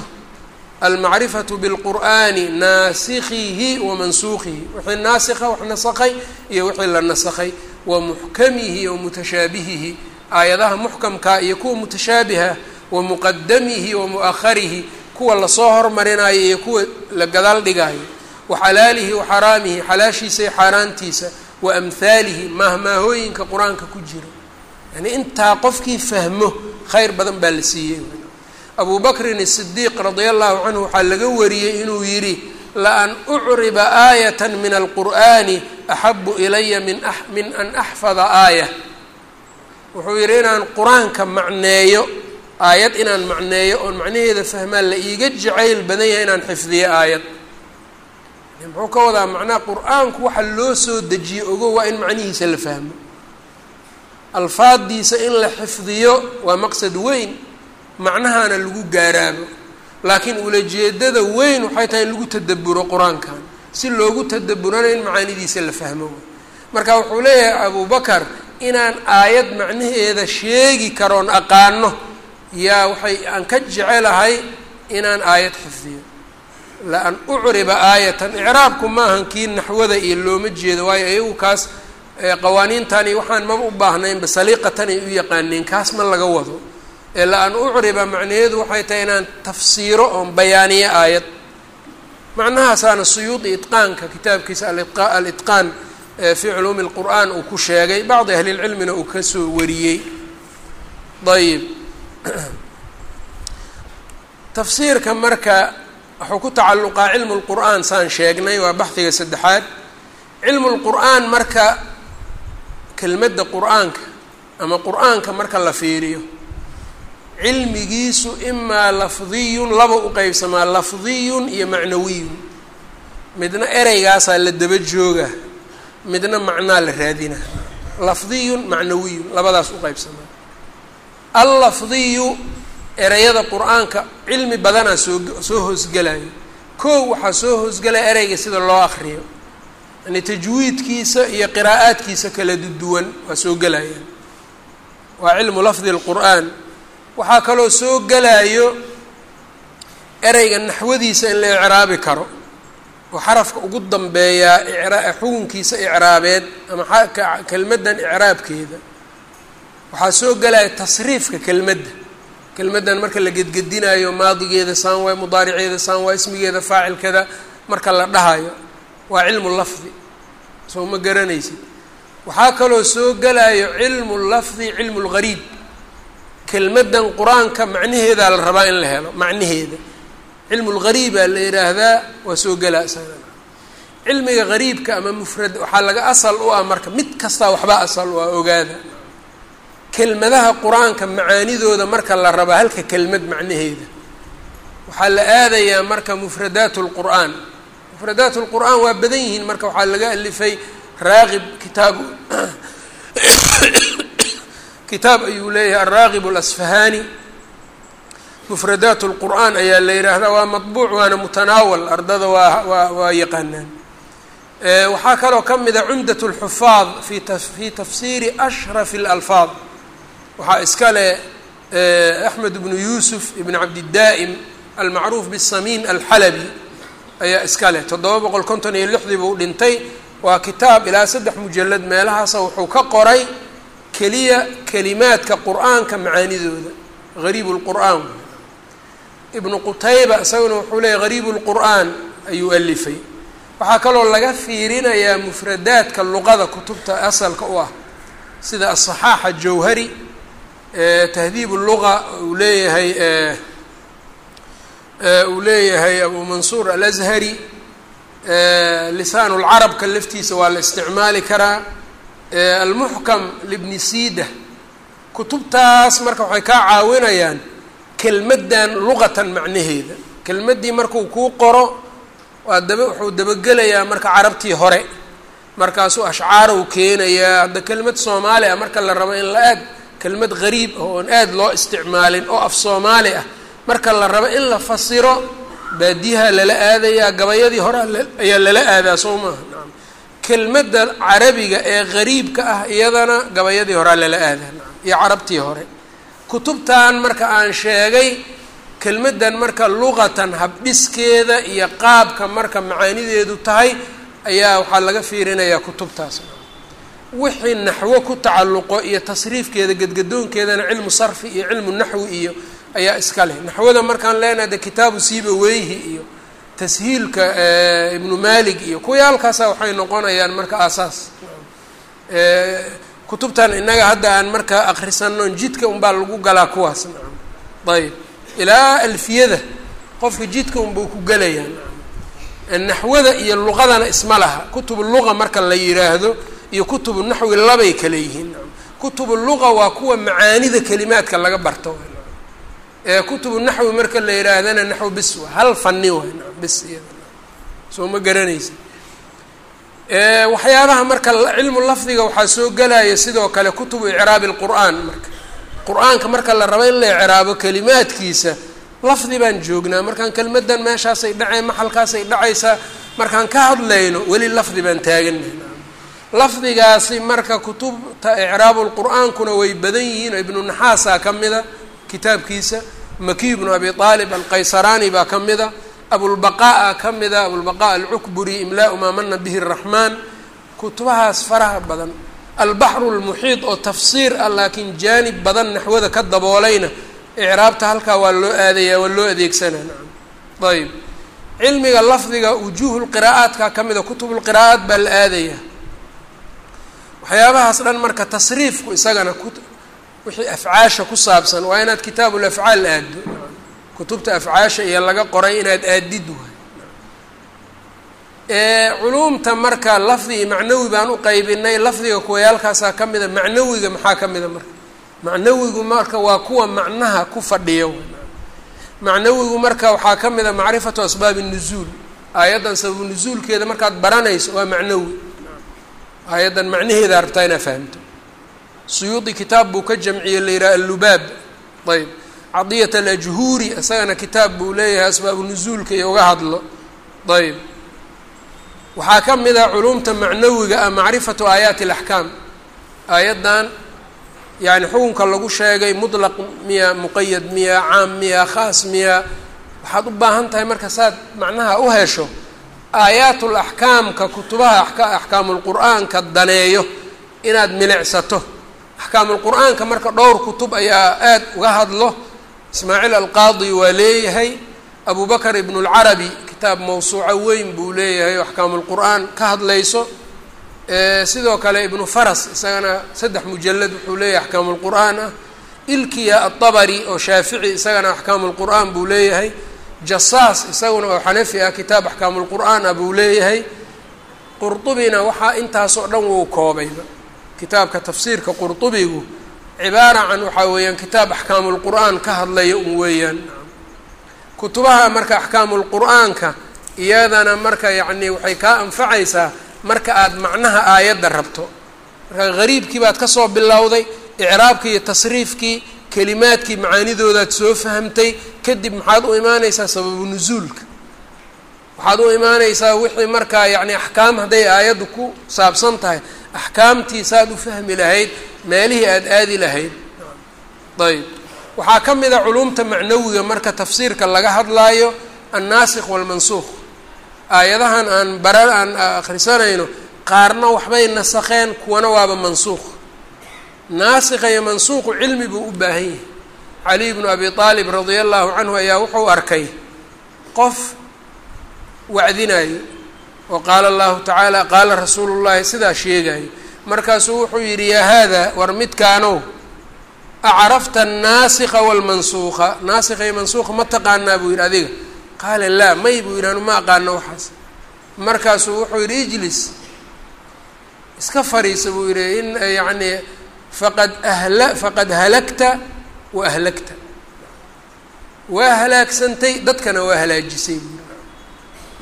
Almacrifatu bilqur'aani naasikhihi wa mansuukihi. Wixii naasikha wax nasakhay iyo wixii la nasakhay. Wa muxkamihi wa mutashaabihihi aayadaha muxkamkaa iyo kuwa mutashaabiha wa muqadamihi wa mu'aharihi kuwa la soo hormarinayo iyo kuwa la gadaal dhigaayo waxalaalihi waxaraamihi xalaashiisa iyo xaaraantiisa wa amhaalihi maahmaahooyinka qur'aanka ku jira. Yani intaa qofkii fahmo khayr badan baa la siiyey. Abu bakrin الsidiiq radia allahu canhu waxaa laga wariyey inuu yidhi laan ucriba aayat min alqur'ani axabu ilaya ah, min an axfada aaya. Wuxuu yidhi inaan qur'aanka macneeyo aayad inaan macneeyo oon macnaheeda fahmaa la iiga jacayl badan yahay inaan xifdiyo aayad muxuu ka wadaa macnaha qur'aanku waxa loo soo dejiye ogo waa in macnihiisa la fahmo. Alfaadiisa in la xifdiyo waa maqsad weyn macnahaana lagu gaaraabo. Laakiin ulajeedada weyn waxay tahay in lagu tadaburo qur'aankan si loogu tadaburana in macaanidiisa la fahmo. Marka wuxuu leeyahay abubakar inaan aayad macnaheeda sheegi karoon aqaano yaa waxay aan ka jecelahay inaan aayad xifdiyo la-an ucriba aayatan icraabku maahan kii naxwada iyo looma jeedo waayo iyagu kaas qawaaniintani waxaan maba u baahnaynba saliiqatan ay u yaqaaneen kaas ma laga wado. Ee la-an ucriba macnaheedu waxay tahay inaan tafsiiro oon bayaaniyo aayad. Macnahaasaana suyuudi itqaanka kitaabkiisa alitqaan fii culuumi اlqur'aan uu ku sheegay bacdi ahli lcilmina uu ka soo wariyey. Ayb tafsiirka marka wuxuu ku tacalluqaa cilmu lqur'aan saan sheegnay waa baxdiga saddexaad. Cilmu lqur'aan marka kelmadda qur'aanka ama qur'aanka marka la fiiriyo cilmigiisu imaa lafdiyun laba u qeybsamaa lafdiyun iyo macnawiyun. Midna ereygaasaa la daba jooga midna macnaa la raadina. Lafdiyun macnawiyun labadaas u qeybsamaa allafdiyu ereyada qur'aanka cilmi badanaa soo soo hoosgelayo kow waxaa soo hoosgelaya ereyga sida loo akriyo yani tajwiidkiisa iyo qiraa'aadkiisa kala duwan waa soo gelayaan waa cilmu lafdi lqur'aan waxaa kaloo soo gelayo ereyga naxwadiisa in la icraabi karo. Oo xarafka ugu dambeeyaa xukunkiisa icraabeed ama kelmaddan icraabkeeda. Waxaa soo gelaya tasriifka kelmadda kelmaddan marka la gedgedinayo maadigeeda saan waay mudaariceeda saan waay ismigeeda faacilkeeda marka la dhahayo waa cilmu lafdi. Soo ma garanaysid. Waxaa kaloo soo gelayo cilmu lafdi cilmu lgariib kelmaddan qur'aanka macnaheedaa la rabaa in la helo macnaheeda. Cilmu lgariibaa la yidhaahdaa waa soo gelaa isagana cilmiga gariibka ama mufrad waxaa laga asal u ah marka mid kastaa waxbaa asal u ah ogaada kelmadaha qur'aanka macaanidooda marka la rabaa halka kelmad macnaheeda. Waxaa la aadayaa marka mufradaat lqur'aan mufradaat lqur'aan waa badan yihiin marka waxaa laga alifay raaqib kitaabu. Kitaab ayuu leeyahay alraaqib alasfahani mufradaat lqur'aan ayaa la yidhaahdaa waa matbuuc waana mutanaawal ardada waa waa waa yaqaanaan. Waxaa kaloo ka mida cumdat lxufaad fi fi tafsiiri ashraf اlalfaad waxaa iska leh axmed bnu yuusuf ibn cabdidaa'im almacruuf bisamiin alxalabi ayaa iska leh. Toddoba boqol konton iyo lixdii buu dhintay. Waa kitaab ilaa saddex mujalad meelahaasa wuxuu ka qoray keliya kelimaadka qur'aanka macaanidooda. Gariib lqur'aan ibnu qutayba isaguna wuxuu leeyahy gariib lqur'aan ayuu alifay waxaa kaloo laga fiirinayaa mufradaadka luqada kutubta asalka u ah sida asaxaaxa jawhari tahdiib luga uu leeyahay uu leeyahay abu mansuur alazhari. Lisaan lcarabka laftiisa waa la isticmaali karaa. Almuxkam libni siida. Kutubtaas marka waxay kaa caawinayaan kelmaddan luqatan macnaheeda. Kelmaddii markuu kuu qoro waa daba wuxuu dabagelayaa marka carabtii hore. Markaasuu ashcaarow keenayaa. Hadda kelmad soomaali ah marka la rabo in la aad kelmad gariib ah oon aada loo isticmaalin oo af soomaali ah. Marka la rabo in la fasiro baadiyaha lala aadayaa gabayadii hore ayaa lala aadaa soo maaha naam. Kelmadda carabiga ee gariibka ah iyadana gabayadii horea lala aadaa. Naam. Iyo carabtii hore. Kutubtan marka aan sheegay kelmaddan marka luqatan habdhiskeeda iyo qaabka marka macaanideedu tahay ayaa waxaa laga fiirinayaa kutubtaas wixii naxwo ku tacalluqo iyo tasriifkeeda gedgadoonkeedana cilmu sarfi iyo cilmu naxwi iyo ayaa iska leh. Naxwada markaan leenahay de kitaabu siiba weyhi iyo tashiilka ibnu malig iyo kuwayaalkaasa waxay noqonayaan marka aasaas. Kutubtan innaga hadda aan marka akrisano jidka unbaa lagu galaa kuwaas. Nacam ayb ilaa alfiyada qofka jidka unbuu ku gelayaa naxwada iyo luqadana isma laha. Kutubu luqa marka la yiraahdo iyo kutubu naxwi labay kale yihiin. Kutubu luqa waa kuwa macaanida kelimaadka laga barto. Ee kutubu naxwi marka la yihaahdana naxw bis hal fani bis soo ma garanaysa waxyaabaha marka cilmu lafdiga waxaa soo gelaya sidoo kale kutubu icraabi lqur'aan marka. Qur'aanka marka la rabo in la icraabo kelimaadkiisa lafdi baan joognaa. Markaan kelmaddan meeshaasay dhaceen maxalkaasay dhacaysaa markaan ka hadlayno weli lafdi baan taagannahay lafdigaasi marka kutubta icraabu lqur'aankuna way badan yihiin oo ibnu naxaasaa ka mida kitaabkiisa makiy bnu abi aalib alqaysaraani baa ka mida abulbaqaa ka mida abulbaqaa alcukburi imlaau maa mana bihi araxmaan kutubahaas faraha badan albaxru lmuxiid oo tafsiir ah laakiin jaanib badan naxwada ka daboolayna icraabta halkaa waa loo aadaya waa loo adeegsanaa. Ayb cilmiga lafdiga wujuuhu lqiraa'aadka ka mida kutub lqiraa'aat baa la aadaya waxyaabahaas dhan marka tasriifku isagana ku wixii afcaasha ku saabsan waa inaad kitaabul afcaal aaddo. Kutubta afcaasha iyo laga qoray inaad aadid waay. Culuumta marka lafdi iyo macnawi baan u qaybinay lafdiga kuwayaalkaasaa ka mida macnawiga maxaa ka mida marka? Macnawigu marka waa kuwa macnaha ku fadhiya macnawigu marka waxaa ka mid a macrifatu asbaabi nuzuul. Aayaddan sababu nuzuulkeeda markaad baranayso waa macnawi aayaddan macnaheeda rabtaa inaad fahamto. Suyuudi kitaab buu ka jamciyey la yidhaha allubaab. Ayb cadiyat alajhuuri isagana kitaab buu leeyahay asbaabu nuzuulka iyo uga hadlo. Ayb waxaa ka mid a culumta macnawiga ah macrifatu aayaati alaxkaam. Aayaddan yani xukunka lagu sheegay mutlaq miya muqayad miya caam miya khaas miya. Waxaad u baahan tahay marka saad macnaha u hesho aayaatul laxkaamka kutubaha axkaamulqur'aanka daneeyo inaad milicsato. Axkaamulqur'aanka marka dhowr kutub ayaa aad uga hadlo. Ismaaciil alqaadi waa leeyahay. Abu bakr ibnu lcarabi kitaab mawsuuca weyn buu leeyahay oo axkaamulqur'aan ka hadlayso. Sidoo kale ibnu faras isagana saddex mujalad wuxuu leeyahay axkaamulqur'aan ah. Ilkiya atabari oo shaafici isagana axkaamulqur'aan buu leeyahay jasaas isaguna oo xanafi ah kitaab axkaamu lqur'aan ah buu leeyahay. Qurطubina waxaa intaasoo dhan wuu koobayba kitaabka tafsiirka qurطubigu cibaara can waxaa weeyaan kitaab axkaamu lqur'aan ka hadlaya un weeyaan. Kutubaha marka axkaamu lqur'aanka iyadana marka yacni waxay kaa anfacaysaa marka aada macnaha aayadda rabto. Marka gariibkii baad ka soo bilowday icraabkii iyo tasriifkii kelimaadkii macaanidoodaad soo fahamtay kadib maxaad u imaanaysaa sababu nusuulka waxaad u imaanaysaa wixii markaa yacni axkaam hadday aayaddu ku saabsan tahay. Axkaamtii saad u fahmi lahayd meelihii aada aadi lahayd. Ayb waxaa ka mid a culumta macnawiga marka tafsiirka laga hadlaayo annaasikh waalmansuuq aayadahan aan bara aan akhrisanayno qaarna waxbay nasakheen kuwana waaba mansuuq naasikha iyo mansuuqu cilmi buu u baahan yahay. Caliy bnu abi aalib radia allahu canhu ayaa wuxuu arkay qof wacdinayo oo qaala allahu tacaala qaala rasuulu llahi sidaa sheegayo markaasuu wuxuu yidhi yaa haada war midkaanow acrafta annaasikha waalmansuuqa naasikha iyo mansuuqa ma taqaanaa buu yidhi adiga. Qaala laa may buu yidhi anu ma aqaano waxaas. Markaasuu wuxuu yidhi ijlis iska fariisa buu yidhi in yacni faqad ahla faqad halagta wa ahlagta waa halaagsantay dadkana waa halaajisay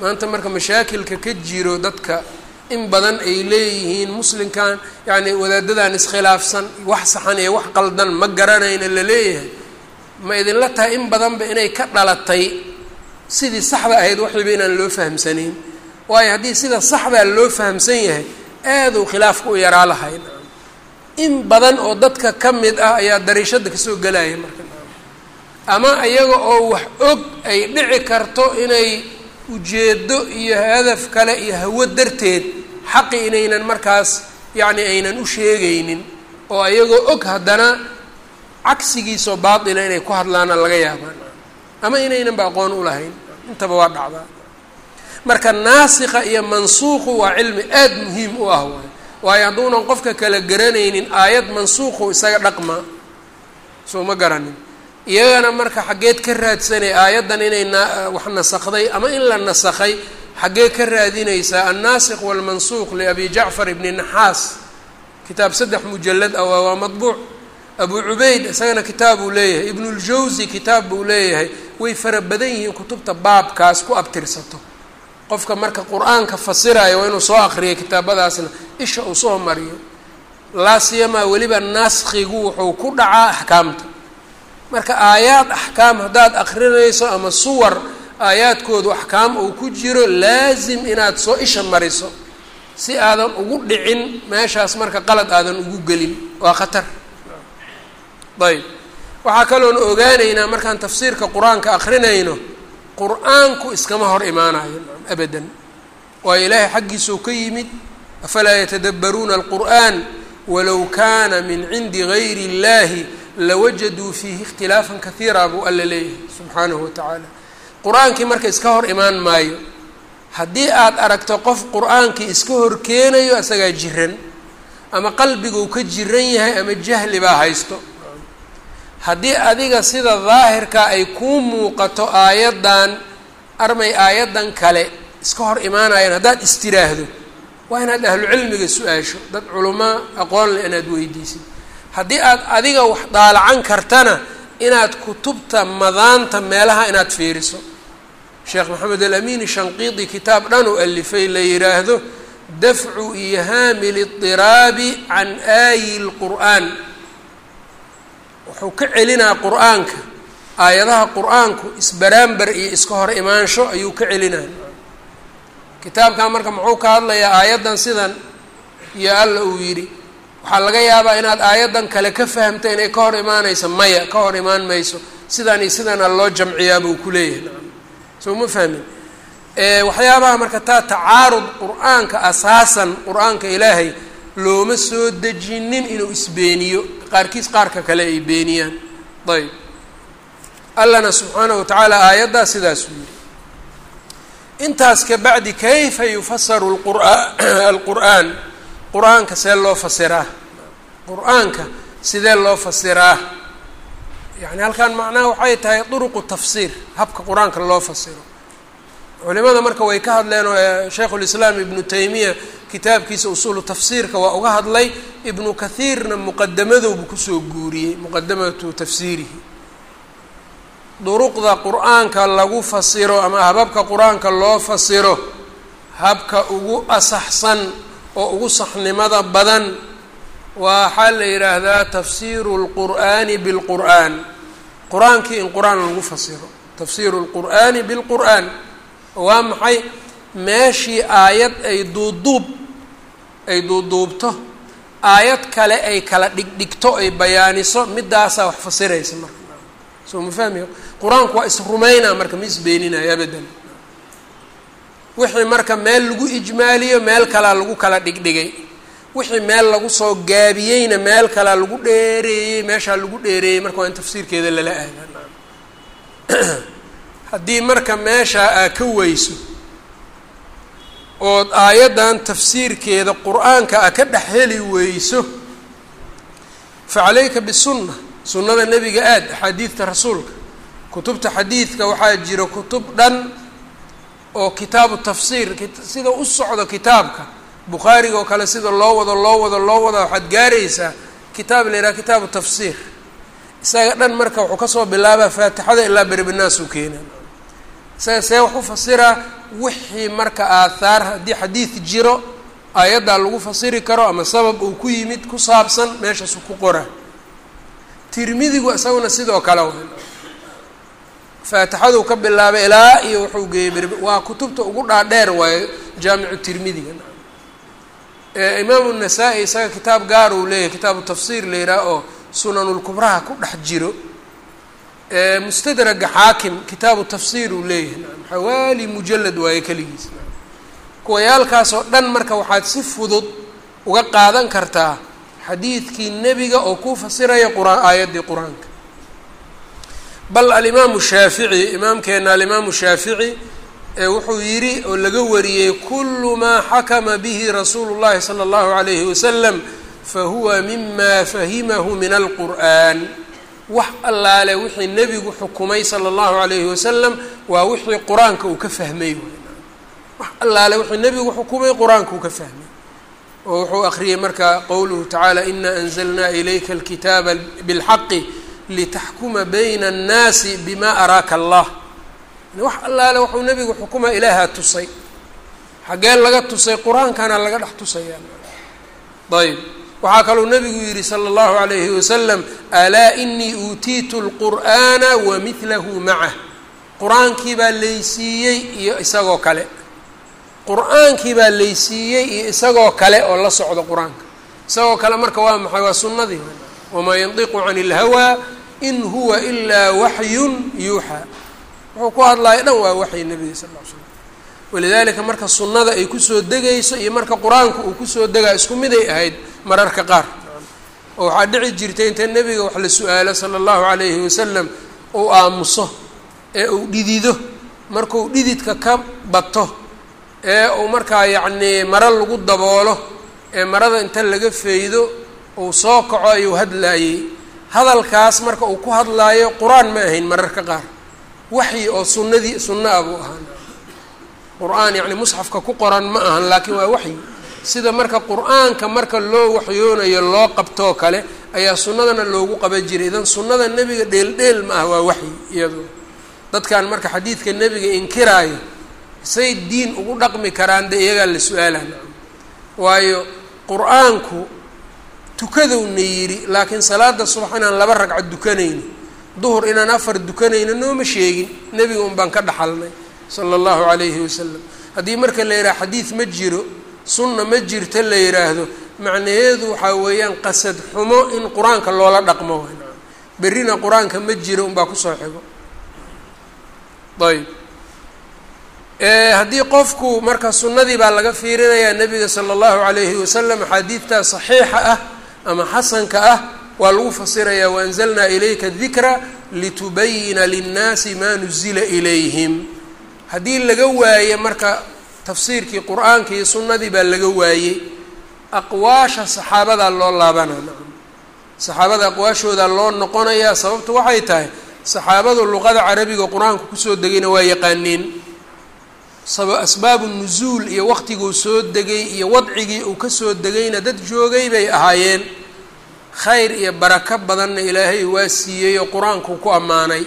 maanta marka mashaakilka ka jiro dadka in badan ay leeyihiin muslimkan yacni wadaadadan iskhilaafsan wax saxan iyo wax qaldan ma garanayna la leeyahay ma idinla tahay in badanba inay ka dhalatay sidii saxda ahayd waxiiba inaan loo fahamsanayn waayo haddii sida saxdaa loo fahamsan yahay aaduu khilaafka u yaraa lahayn in badan oo dadka ka mid ah ayaa dariishada ka soo gelaya marka. Ama iyaga oo wax og ay dhici karto inay ujeedo iyo hadaf kale iyo hawo darteed xaqi inaynan markaas yacni aynan u sheegaynin oo iyagoo og haddana cagsigiisoo baatila inay ku hadlaana laga yaabaan. Ama inaynanba aqoon u lahayn intaba waa dhacdaa. Marka naasikha iyo mansuuqu waa cilmi aada muhiim u ah waay waayo hadduunan qofka kala garanaynin aayad mansuuqu isaga dhaqmaa soo ma garanin. Iyagana marka xaggeed ka raadsanay aayaddan inay na wax nasakday ama in la nasakhay xaggee ka raadinaysaa annaasikh waalmansuuq liabi jacfar ibni naxaas. Kitaab saddex mujalad ah waa waa madbuuc abu cubayd isagana kitaab buu leeyahay. Ibnuljawsi kitaab buu leeyahay. Way fara badan yihiin kutubta baabkaas ku abtirsato qofka marka qur'aanka fasiraya waa inuu soo akriyo kitaabadaasna isha uu soo mariyo. Laa siyamaa weliba naaskhigu wuxuu ku dhacaa axkaamta. Marka aayaad axkaam haddaad akrinayso ama suwar aayaadkoodu axkaam uu ku jiro laasim inaad soo isha mariso. Si aadan ugu dhicin meeshaas marka qalad aadan ugu gelin. Waa khatar. Ayb. Waxaa kaloona ogaanaynaa markaan tafsiirka qur'aanka akrinayno qur'aanku iskama hor imaanayo abadan. Waayo ilaahay xaggiisuu ka yimid afalaa yatadabbaruuna alqur'an walow kana min cindi gayri اllahi lawajaduu fiihi ikhtilaafan kaiira buu alla leeyahay subxaanahu wa tacaala. Qur'aankii marka iska hor imaan maayo haddii aad aragto qof qur'aankii iska hor keenayo isagaa jiran ama qalbiguu ka jiran yahay ama jahli baa haysto. Haddii adiga sida daahirka ay kuu muuqato aayaddan armay aayaddan kale iska hor imaanayaan haddaad istiraahdo waa inaad ahlucilmiga su'aasho. Dad culamaa aqoon leh inaad weydiisid. Haddii aad adiga wax daalacan kartana inaad kutubta madaanta meelaha inaad fiiriso. Sheekh maxamed alamin shanqiidi kitaab dhan u alifay la yidhaahdo dafcu ihaami lidiraabi can aayi lqur'aan. Wuxuu ka celinaa qur'aanka aayadaha qur'aanku isbaraamber iyo iska hor imaansho ayuu ka celinaya. Kitaabkan marka muxuu ka hadlayaa aayaddan sidan iyo alla uu yidhi waxaa laga yaabaa inaad aayaddan kale ka fahamta inay ka hor imaanayso maya ka hor imaan mayso sidan iyo sidana loo jamciyaaba uu ku leeyahay. Soo ma fahmin. Waxyaabaha marka taa tacaarud qur'aanka asaasan qur'aanka ilaahay looma soo dejinin inuu isbeeniyo. Qaarkiis qaarka kale ay beeniyaan. Ayb allana subxaanahu watacaala aayaddaa sidaasuu yidhi. Intaas ka bacdi kayfa yufasaru lqura alqur'aan? Qur'aanka see loo fasiraa qur'aanka sidee loo fasiraa yani halkan macnaha waxay tahay duruqu tafsiir habka qur'aanka loo fasiro. Culimada marka way ka hadleen oo shaykhulislaam ibnu taymiya kitaabkiisa usuulu tafsiirka waa uga hadlay ibnu kathiirna muqadamadowbu ku soo guuriyey muqadamatu tafsiirihi duruqda qur'aanka lagu fasiro ama hababka qur'aanka loo fasiro habka ugu asaxsan oo ugu saxnimada badan waxaa la yidhaahdaa tafsiiru lqur'aani bilqur'aan qur'aankii in qur'aan lagu fasiro tafsiiru lqur'aani bilqur'aan waa maxay? Meeshii aayad ay duuduub ay duuduubto aayad kale ay kala dhigdhigto ay bayaaniso midaasaa wax fasiraysa marka. Soo ma fahmiyo qur'aanku waa isrumaynaa marka ma isbeeninayo abadan wixii marka meel lagu ijmaaliyo meel kalaa lagu kala dhigdhigay. Wixii meel lagu soo gaabiyeyna meel kalaa lagu dheereeyey meeshaa lagu dheereeyey marka waa in tafsiirkeeda lala aadaa haddii marka meeshaa aa ka weyso ood aayaddan tafsiirkeeda qur'aanka a ka dhex heli weyso fa calayka bisunna sunnada nebiga aad axaadiidta rasuulka kutubta xadiidka waxaa jira kutub dhan oo kitaabu tafsiir sida u socdo kitaabka. Bukhaariga oo kale sida loo wado loo wado loo wada waxaad gaaraysaa kitaab la yidhaha kitaabu tafsiir. Isaga dhan marka wuxuu ka soo bilaabaa faatixada ilaa beribinaas uu keena isaga see wax u fasiraa wixii marka aathaar haddii xadiid jiro aayaddaa lagu fasiri karo ama sabab uu ku yimid ku saabsan meeshaasu ku qora. Tirmidigu isaguna sidoo kale faatixaduu ka bilaabay ilaa iyo wuxuu geeyey waa kutubta ugu dhaadheer waayo jaamicu tirmidiga imaamu nasaa-i isaga kitaab gaar uu leeyahay kitaabu tafsiir la yidhaha oo sunanulkubraha ku dhex jiro. Mustadraga xaakim kitaabu tafsiir uu leeyahay. Xawaali mujalad waaye keligiis. Kuwayaalkaasoo dhan marka waxaad si fudud uga qaadan kartaa xadiidkii nebiga oo ku fasiraya qur'aan aayaddii qur'aanka bal alimaamu shaafici imaamkeena alimaamu shaafici wuxuu yidhi oo laga wariyey kulu maa xakama bihi rasuulu llahi sala allahu alayhi wasalam fahuwa mima fahimahu min alqur'an wax allaale wixii nebigu xukumay sala allahu alayhi wasalam waa wixii qur'aanka uu ka fahmay wax allaale wixii nebigu xukumay qur'aanka uu ka fahmay. Oo wuxuu akhriyey marka qowluhu tacaala ina anzalna ilayka alkitaaba bilxaqi litaxkuma bayna annaasi bima araaka allah. Wax allaale wuxuu nebigu xukuma ilaahaa tusay. Xaggee laga tusay qur'aankana laga dhex tusayaa. Ayb waxaa kaluu nebigu yidhi sala allahu alayhi wasalam alaa inii uutiitu lqur'aana wa midlahu macah. Qur'aankii baa laysiiyey iyo isagoo kale. Qur'aankii baa laysiiyey iyo isagoo kale oo la socdo qur'aanka. Isagoo kale marka waa maxay? Waa sunnadii. Wamaa yandiqu cani ilhawaa in huwa ilaa waxyun yuuxaa wuxuu ku hadlaayo dhan waa waxyi nebiga sal l slam walidaalika marka sunnada ay ku soo degayso iyo marka qur'aanku uu ku soo degaa isku miday ahayd mararka qaar. Oo waxaa dhici jirtay inta nebiga wax la su'aalo sala allahu calayhi wasalam uu aamuso ee uu dhidido markuu dhididka ka bato ee uu markaa yacnii maro lagu daboolo ee marada inta laga faydo uu soo kaco ayuu hadlaayey hadalkaas marka uu ku hadlaayo qur'aan ma ahayn mararka qaar. Waxyi oo sunnadii sunna ah buu ahaan. Qur'aan yacni musxafka ku qoran ma ahan laakiin waa waxyi. Sida marka qur'aanka marka loo waxyoonayo loo qabtoo kale ayaa sunnadana loogu qaban jiray. Idan sunnada nebiga dheeldheel ma ah waa waxyi iyado dadkan marka xadiidka nebiga inkiraayo say diin ugu dhaqmi karaan dee iyagaa la su'aalaan waayo qur'aanku tukadowna yidhi laakiin salaada subax inaan laba ragca dukanayno duhur inaan afar dukanayno nooma sheegin nebiga un baan ka dhaxalnay sala allahu calayhi wasalam haddii marka la yidhaha xadiid ma jiro sunna ma jirta la yidhaahdo macnaheedu waxaa weeyaan qasad xumo in qur'aanka loola dhaqmo. Berrina qur'aanka ma jiro unbaa ku soo xigo. Ayb haddii qofku marka sunnadii baa laga fiirinayaa nebiga sala allahu calayhi wasalam axaadiidtaa saxiixa ah ama xasanka ah waa lagu fasirayaa waanzalnaa ilayka dikra litubayina linnaasi maa nuzila ilayhim. Haddii laga waaye marka tafsiirkii qur'aanka iyo sunnadii baa laga waayey aqwaasha saxaabadaa loo laabanaa saxaabada aqwaashoodaa loo noqonayaa sababtu waxay tahay saxaabadu luqada carabiga qur'aanka ku soo degayna waa yaqaaneen asbaabu nusuul iyo waqtiguu soo degay iyo wadcigii uu ka soo degayna dad joogay bay ahaayeen. Khayr iyo barako badanna ilaahay waa siiyey oo qur'aanku ku ammaanay.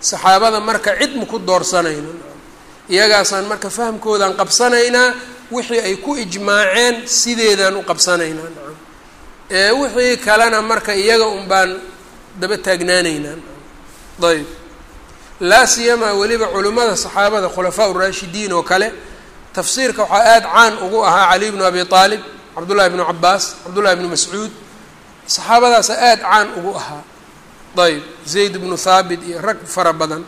Saxaabada marka cid maku doorsanayno. Iyagaasaan marka fahamkoodaan qabsanaynaa wixii ay ku ijmaaceen sideedaan u qabsanaynaa. Ee wixii kalena marka iyaga un baan daba taagnaanaynaa. Ayb laa siyamaa weliba culimmada saxaabada khulafaa uraashidiin oo kale tafsiirka waxaa aada caan ugu ahaa cali bnu abi aalib cabdullahi bnu cabaas cabdullahi bnu mascuud. Saxaabadaasa aada caan ugu ahaa. Ayb zayd bnu thaabit iyo rag fara badan.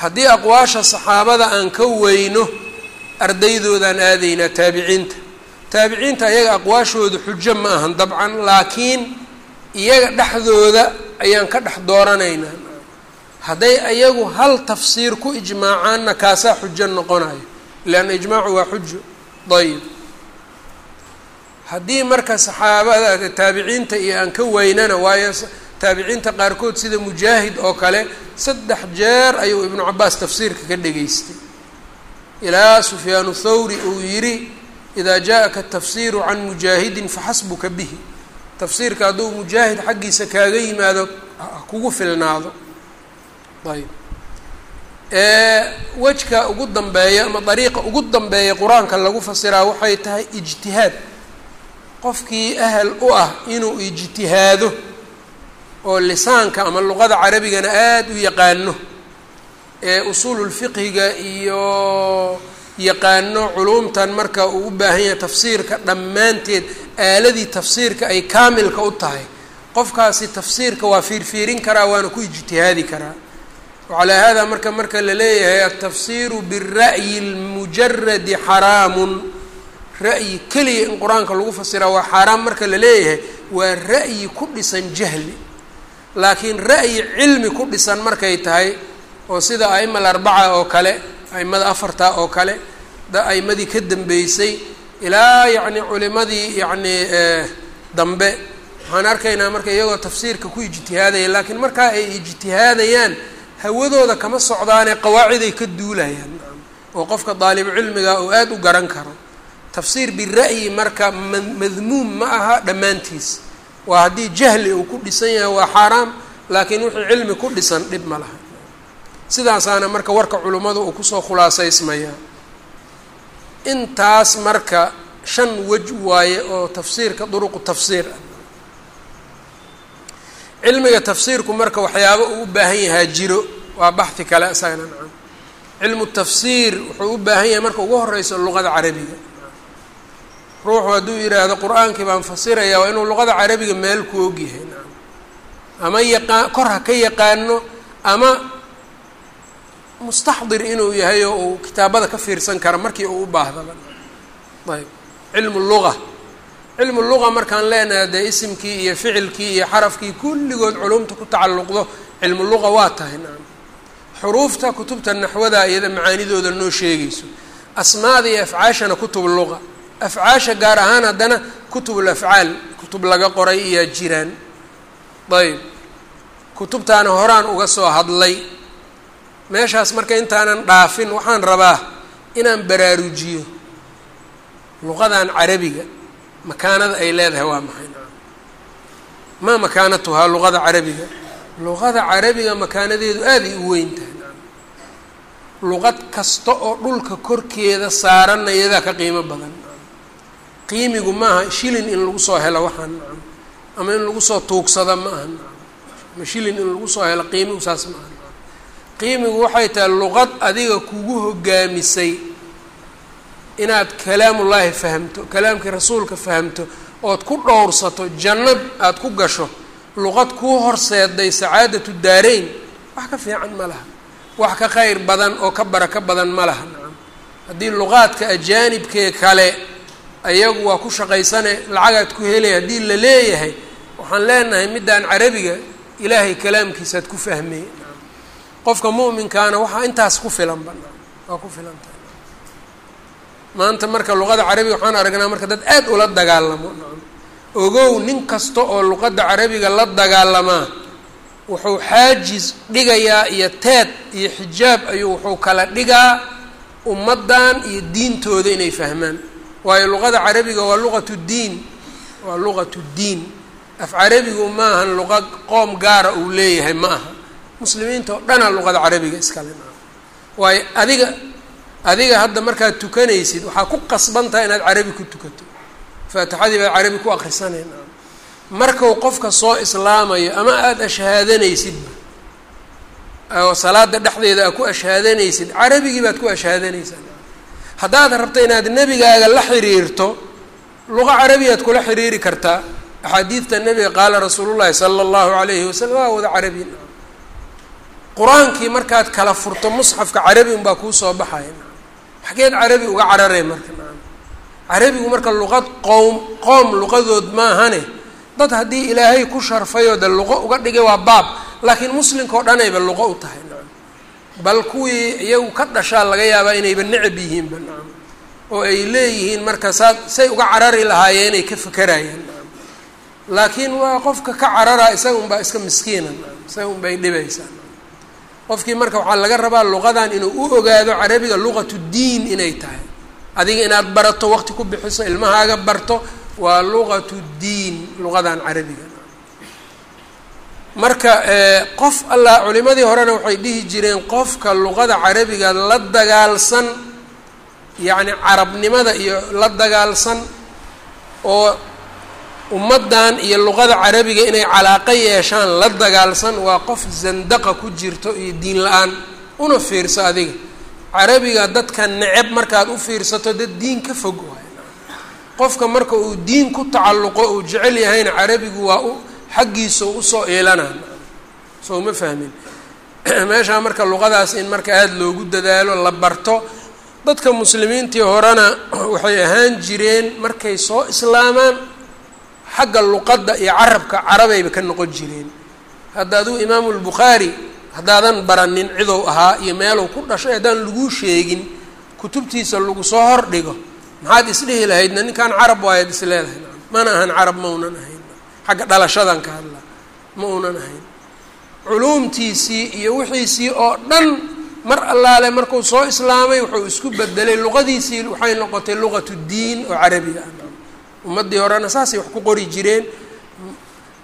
Haddii aqwaasha saxaabada aan ka weyno ardaydoodaan aadaynaa taabiciinta. Taabiciinta iyaga aqwaashooda xujo ma ahan dabcan laakiin iyaga dhexdooda ayaan ka dhex dooranaynaa hadday iyagu hal tafsiir ku ijmaacaanna kaasaa xujo noqonayo leanna ijmaacu waa xujo ayib haddii marka saxaabada taabiciinta iyo aan ka weynana waayo taabiciinta qaarkood sida mujaahid oo kale saddex jeer ayuu ibnu cabaas tafsiirka ka dhegaystay. Ilaa sufyaanu thawri uu yidhi idaa jaa-aka atafsiiru can mujaahidin faxasbuka bihi. Tafsiirka hadduu mujaahid xaggiisa kaaga yimaado kugu filnaado ayb. Wejka ugu dambeeya ama dariiqa ugu dambeeya qur'aanka lagu fasiraa waxay tahay ijtihaad. Qofkii ahal u ah inuu ijtihaado oo lisaanka ama luqada carabigana aada u yaqaano ee usuululfiqhiga iyo yaqaano culumtan marka uu u baahan yahay tafsiirka dhammaanteed aaladii tafsiirka ay kaamilka u tahay. Qofkaasi tafsiirka waa fiirfiirin karaa waana ku ijtihaadi karaa wacalaa hada marka marka la leeyahay altafsiiru bira'yi lmujaradi xaraamun ra'yi keliya in qur'aanka lagu fasiraa waa xaaraam marka la leeyahay waa ra'yi ku dhisan jahli. Laakiin ra'yi cilmi ku dhisan markay tahay oo sida aima alarbaca oo kale aimada afarta oo kale aimadii ka dambeysay ilaa yacni culimadii yacni dambe. Waxaan arkaynaa marka iyagoo tafsiirka ku ijtihaadaya laakiin markaa ay ijtihaadayaan hawadooda kama socdaane qawaaciday ka duulayaan. Oo qofka daalibu cilmiga uu aada u garan karo. Tafsiir bira'yi marka madmuum ma aha dhammaantiis. Waa haddii jahli uu ku dhisan yahay waa xaaraam laakiin wixii cilmi ku dhisan dhib ma laha. Sidaasaana marka warka culimmadu uu ku soo khulaasaysmaya intaas marka shan wej waaye oo tafsiirka duruqu tafsiir ah cilmiga tafsiirku marka waxyaabo uu u baahan yahaa jiro waa baxhi kale isagana nacam. Cilmu tafsiir wuxuu u baahan yahay marka ugu horeyso luqada carabiga. Ruuxu hadduu yidhaahdo qur'aankii baan fasiraya waa inuu luqada carabiga meel ku ogyahay nacam. Ama yaqaa kor ha ka yaqaano ama mustaxdir inuu yahay oo uu kitaabada ka fiirsan kara markii uu u baahdaba ayb. Cilmu luga cilmu luga markaan leenahay dee isimkii iyo ficilkii iyo xarafkii kulligood culumta ku tacalluqdo cilmu luga waa tahay nacam xuruufta kutubta naxwada iyada macaanidooda noo sheegayso. Asmaada iyo afcaashana kutub luga. Afcaasha gaar ahaan haddana kutubul afcaal kutub laga qoray iyaa jiraan. Ayb kutubtaana horaan uga soo hadlay. Meeshaas marka intaanan dhaafin waxaan rabaa inaan baraarujiyo luqadan carabiga makaanada ay leedahay waa maxay? Maa makaanatuhaa luqada carabiga? Luqada carabiga makaanadeedu aaday u weyn tahay. Luqad kasta oo dhulka korkeeda saaranna iyadaa ka qiimo badan. Qiimigu maaha shilin in lagu soo helo waxaan ama in lagu soo tuugsada ma aha. Ama shilin in lagu soo helo qiimigu saas ma aha. Qiimigu waxay tahay luqad adiga kugu hogaamisay inaad kalaamullaahi fahamto kalaamkii rasuulka fahamto ood ku dhowrsato janno aada ku gasho luqad kuu horseeday sacaadatu daarayn wax ka fiican ma laha. Wax ka khayr badan oo ka barako badan ma laha. Nacam haddii luqaadka ajaanibkee kale ayagu waa ku shaqaysane lacagaad ku helay haddii la leeyahay waxaan leenahay middaan carabiga ilaahay kalaamkiisaad ku nacam qofka mu'minkaana waxaa intaas ku filanba nacam waa ku filan maanta marka luqada carabiga waxaan aragnaa marka dad aad ula dagaalamo. Ogow nin kasta oo luqadda carabiga la dagaalamaa wuxuu xaajis dhigayaa iyo teed iyo xijaab ayuu wuxuu kala dhigaa ummaddan iyo diintooda inay fahmaan. Waayo luqada carabiga waa luqatu diin waa luqatu diin. Af carabigu maahan luqa qoom gaara uu leeyahay ma aha. Muslimiinta oo dhanaa luqada carabiga iskale maa waayo adiga adiga hadda markaad tukanaysid waxaa ku qasban tahay inaad carabi ku tukato. Faatixadii baad carabi ku akrisanayna markau qofka soo islaamayo ama aada ashhaadanaysidba oo salaada dhexdeeda aad ku ashhaadanaysid carabigii baad ku ashhaadanaysaa. Haddaad rabto inaad nebigaaga la xiriirto luqa carabiyaad kula xiriiri kartaa. Axaadiidta nebiga qaala rasuulullahi sala allahu alayhi wasalam waa wada carabi. Qur'aankii markaad kala furto musxafka carabi unbaa kuu soo baxaya xageed carabi uga cararee marka carabigu marka luqad qowm qoom luqadood maahane dad haddii ilaahay ku sharfayoo de luqo uga dhigay waa baab laakiin muslimka oo dhanayba luqo u tahay nacam bal kuwii iyagu ka dhashaa laga yaabaa inayba necab yihiinba nacam oo ay leeyihiin marka saa say uga carari lahaayeen inay ka fekerayaan nacam laakiin waa qofka ka cararaa isaga unbaa iska miskiina nacam isaga unbay dhibaysaa qofkii marka waxaa laga rabaa luqadan inuu u ogaado carabiga luqatu diin inay tahay. Adiga inaad barato waqti ku bixiso ilmahaaga barto waa luqatu diin luqadan carabiga. Marka qof alla culimadii horena waxay dhihi jireen qofka luqada carabiga la dagaalsan yacni carabnimada iyo la dagaalsan oo ummaddan iyo luqada carabiga inay calaaqo yeeshaan la dagaalsan waa qof zandaqa ku jirto iyo diin la'aan. Una fiirso adiga. Carabiga dadka neceb markaad u fiirsato dad diin ka fog waay. Qofka marka uu diin ku tacalluqo uu jecel yahayna carabigu waa u xaggiisa u soo eelanaa soo ma fahmin? Meeshaa marka luqadaas in marka aada loogu dadaalo la barto dadka muslimiintii horena waxay ahaan jireen markay soo islaamaan xagga luqadda iyo carabka carabayba ka noqon jireen. Hadda aduu imaamu lbukhaari haddaadan baranin cidow ahaa iyo meelow ku dhashay haddaan laguu sheegin kutubtiisa lagu soo hordhigo maxaad isdhihi lahaydna ninkan carab waayaad is leedahay. Mana ahan carab ma unan ahayn. Xagga dhalashadan ka hadla ma unan ahayn. Culuumtiisii iyo wixiisii oo dhan mar allaale markuu soo islaamay wuxuu isku bedelay luqadiisii waxay noqotay luqatu diin oo carabiga ah ummaddii horena saasay wax ku qori jireen.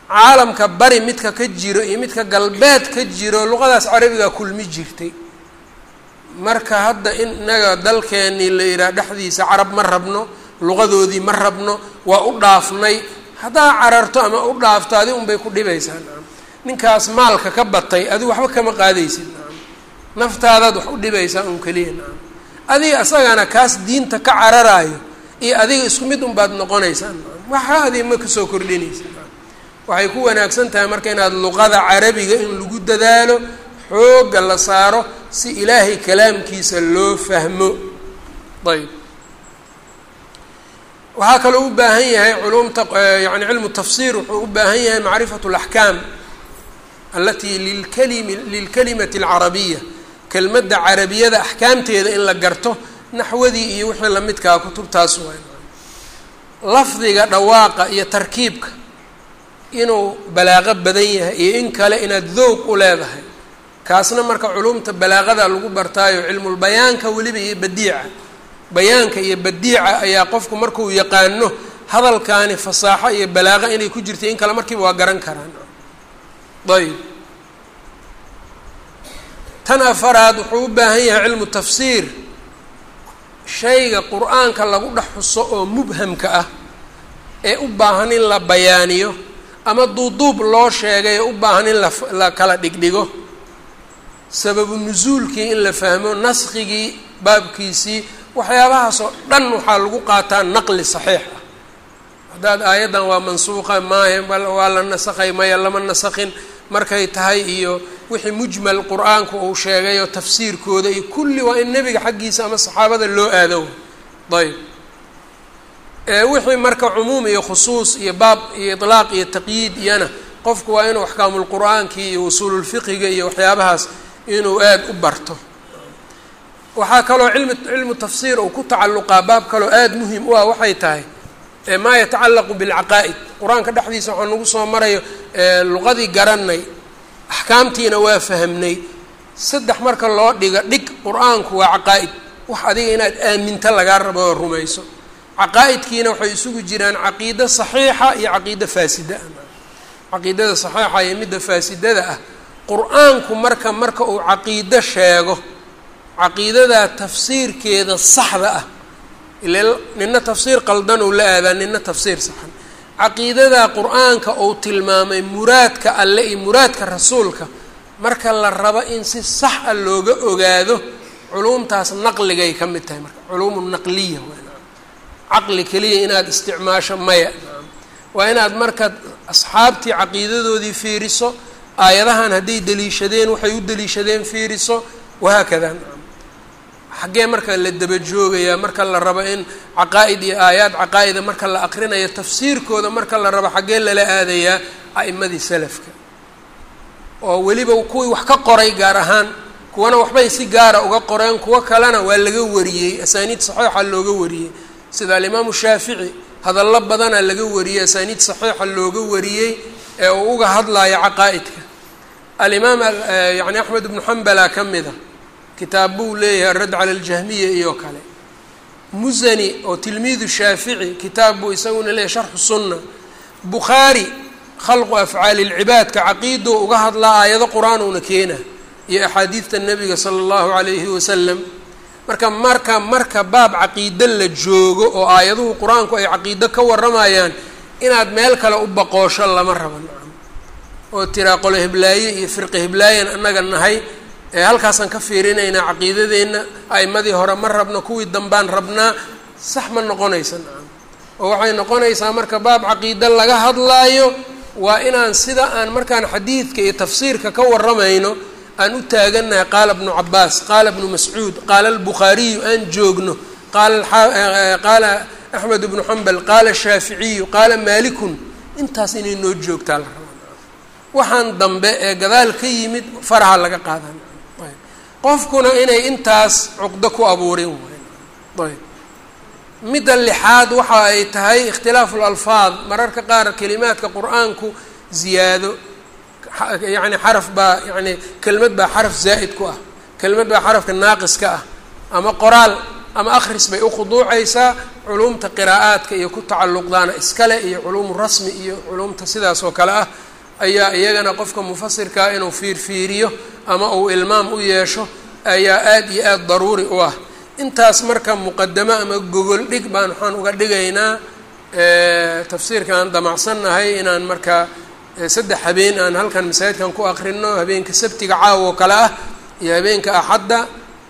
Caalamka bari midka ka jiro iyo midka galbeed ka jiro luqadaas carabiga kulmi jirtay. Marka hadda in inaga dalkeenii la yidhaha dhexdiisa carab ma rabno luqadoodii ma rabno waa u dhaafnay. Haddaa cararto ama u dhaafto adi unbay ku dhibaysaa nacam ninkaas maalka ka batay adigu waxba kama qaadaysid. Nacam naftaadaad wax u dhibaysaa un keliya. Nacam adiga isagana kaas diinta ka cararaayo iyo adiga isku mid unbaad noqonaysaa nacam waxa adiga ma ka soo kordhinaysa. Waxay ku wanaagsan tahay marka inaad luqada carabiga in lagu dadaalo xoogga la saaro si ilaahay kalaamkiisa loo fahmo. Ayb waxaa kaloo u baahan yahay culumta yani cilmu tafsir wuxuu u baahan yahay macrifatu اlaxkaam alatii lilkalimi lilkalimati اlcarabiya kelmadda carabiyada axkaamteeda in la garto naxwadii iyo wixii lamidkaa kutubtaas waay. Lafdiga dhawaaqa iyo tarkiibka inuu balaaqo badan yahay iyo in kale inaad dowq u leedahay kaasna marka culumta balaaqada lagu bartaayo cilmulbayaanka weliba iyo badiica. Bayaanka iyo badiica ayaa qofku markuu yaqaano hadalkaani fasaaxo iyo balaaqo inay ku jirtay in kale markiiba waa garan karaan. Ayb tan afaraad wuxuu u baahan yahay cilmu tafsiir shayga qur'aanka lagu dhex xuso oo mubhamka ah ee u baahan in la bayaaniyo ama duuduub loo sheegay ee u baahan in la kala dhigdhigo. Sababu nusuulkii in la fahmo naskigii baabkiisii waxyaabahaasoo dhan waxaa lagu qaataa naqli saxiix ah. Haddaad aayaddan waa mansuuqa maahe waa la nasakhay maya lama nasakhin markay tahay iyo wixii mujmal qur'aanku uu sheegayo tafsiirkooda iyo kulli waa in nebiga xaggiisa ama saxaabada loo aado ayb wixii marka cumuum iyo khusuus iyo baab iyo iطlaaq iyo taqyiid iyana qofku waa inuu axkaamulqur'aankii iyo usuululfiqiga iyo waxyaabahaas inuu aada u barto. Waxaa kaloo cilmi cilmu tafsiir uu ku tacalluqaa baab kaloo aada muhiim u ah waxay tahay maa yatacallaqu bilcaqaa'id. Qur'aanka dhexdiisa waxaa nagu soo marayo luqadii garanay axkaamtiina waa fahamnay saddex marka loo dhiga dhig qur'aanku waa caqaa'id. Wax adiga inaad aaminta lagaa rabo oo rumayso. Caqaa'idkiina waxay isugu jiraan caqiido saxiixa iyo caqiido faasida. Ah caqiidada saxiixa iyo midda faasidada ah. Qur'aanku marka marka uu caqiido sheego caqiidadaa tafsiirkeeda saxda ah ile nina tafsiir qaldan uu la aadaa nina tafsiir saxan caqiidadaa qur'aanka uu tilmaamay muraadka alle iyo muraadka rasuulka marka la rabo in si sax a looga ogaado culumtaas naqligay ka mid tahay marka culuumu naqliya caqli keliya inaad isticmaasho maya. Waa inaad marka asxaabtii caqiidadoodii fiiriso aayadahan hadday deliishadeen waxay u deliishadeen fiiriso wahaakada xaggee marka la daba joogayaa marka la rabo in caqaa'id iyo aayaad caqaa'ida marka la aqrinayo tafsiirkooda marka la rabo xaggee lala aadayaa a'imadii salafka. Oo weliba kuwii wax ka qoray gaar ahaan kuwana waxbay si gaara uga qoreen kuwo kalena waa laga wariyey asaaniid saxiixa looga wariyey. Sida alimaamu shaafici hadallo badana laga wariyey asaaniid saxiixa looga wariyey ee uu uga hadlayo caqaa'idka. Alimaam yani axmed ibnu xambala ka mid a kitaab buu leeyahay aradd cala aljahmiya iyo kale. Musani oo tilmiidu shaafici kitaab buu isaguna leeyahy sharxu sunna. Bukhaari khalqu afcaali lcibaadka caqiidou uga hadlaa aayado qur'aanuuna keena iyo axaadiidta nebiga sala allahu calayhi wasalam marka marka marka baab caqiido la joogo oo aayaduhu qur'aanku ay caqiido ka warramayaan inaad meel kale u baqoosho lama rabo nacam. Oo tiraa qolo hiblaaye iyo firqi hiblaayan annaga nahay ee halkaasaan ka fiirinaynaa caqiidadeenna a'imadii hore ma rabno kuwii dambaan rabnaa sax ma noqonaysa nacam. oo waxay noqonaysaa marka baab caqiido laga hadlaayo waa inaan sida aan markaan xadiidka iyo tafsiirka ka warramayno aan u taagannahay qaala bnu cabaas qaala bnu mascuud qaala albukhaariyu aan joogno qaala axmed bnu xambal qaala shaaficiyu qaala maalikun intaas inay noo joogtaa la rabaa waxaan dambe ee gadaal ka yimid faraha laga qaadan qofkuna inay intaas cuqdo ku abuurin ayb. Midda lixaad waxa ay tahay ikhtilaafu lalfaad mararka qaar kelimaadka qur'aanku ziyaado. Yani xaraf baa yani kelmad baa xaraf zaa'id ku ah. Kelmad baa xarafka naaqiska ah. Ama qoraal ama akhris bay ukhuduucaysaa culumta qiraa'aadka iyo ku tacalluqdaana iskale iyo culuumu rasmi iyo culumta sidaas oo kale ah ayaa iyagana qofka mufasirkaa inuu fiirfiiriyo ama uu ilmaam u yeesho ayaa aada iyo aada daruuri u ah. Intaas marka muqadamo ama gogol dhig baan waxaan uga dhigaynaa tafsiirka aan damacsannahay inaan markaa saddex habeen aan halkan masaajidkan ku akrino habeenka sabtiga caawa oo kale ah iyo habeenka axadda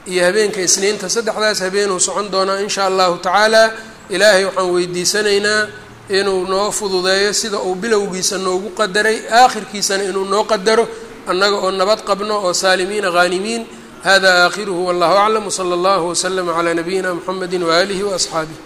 iyo habeenka isniinta saddexdaas habeenuu socon doonaa in shaa allahu tacaala. Ilaahay waxaan weydiisanaynaa inuu noo fududeeyo sida uu bilowgiisa noogu qadaray aakhirkiisana inuu noo qadaro annaga oo nabad qabno oo saalimiina ghaanimiin. Hada aakhiruhu wallahu aclam wsala allahu waslama calaa nabiyina mxamedi waaalihi waasxaabih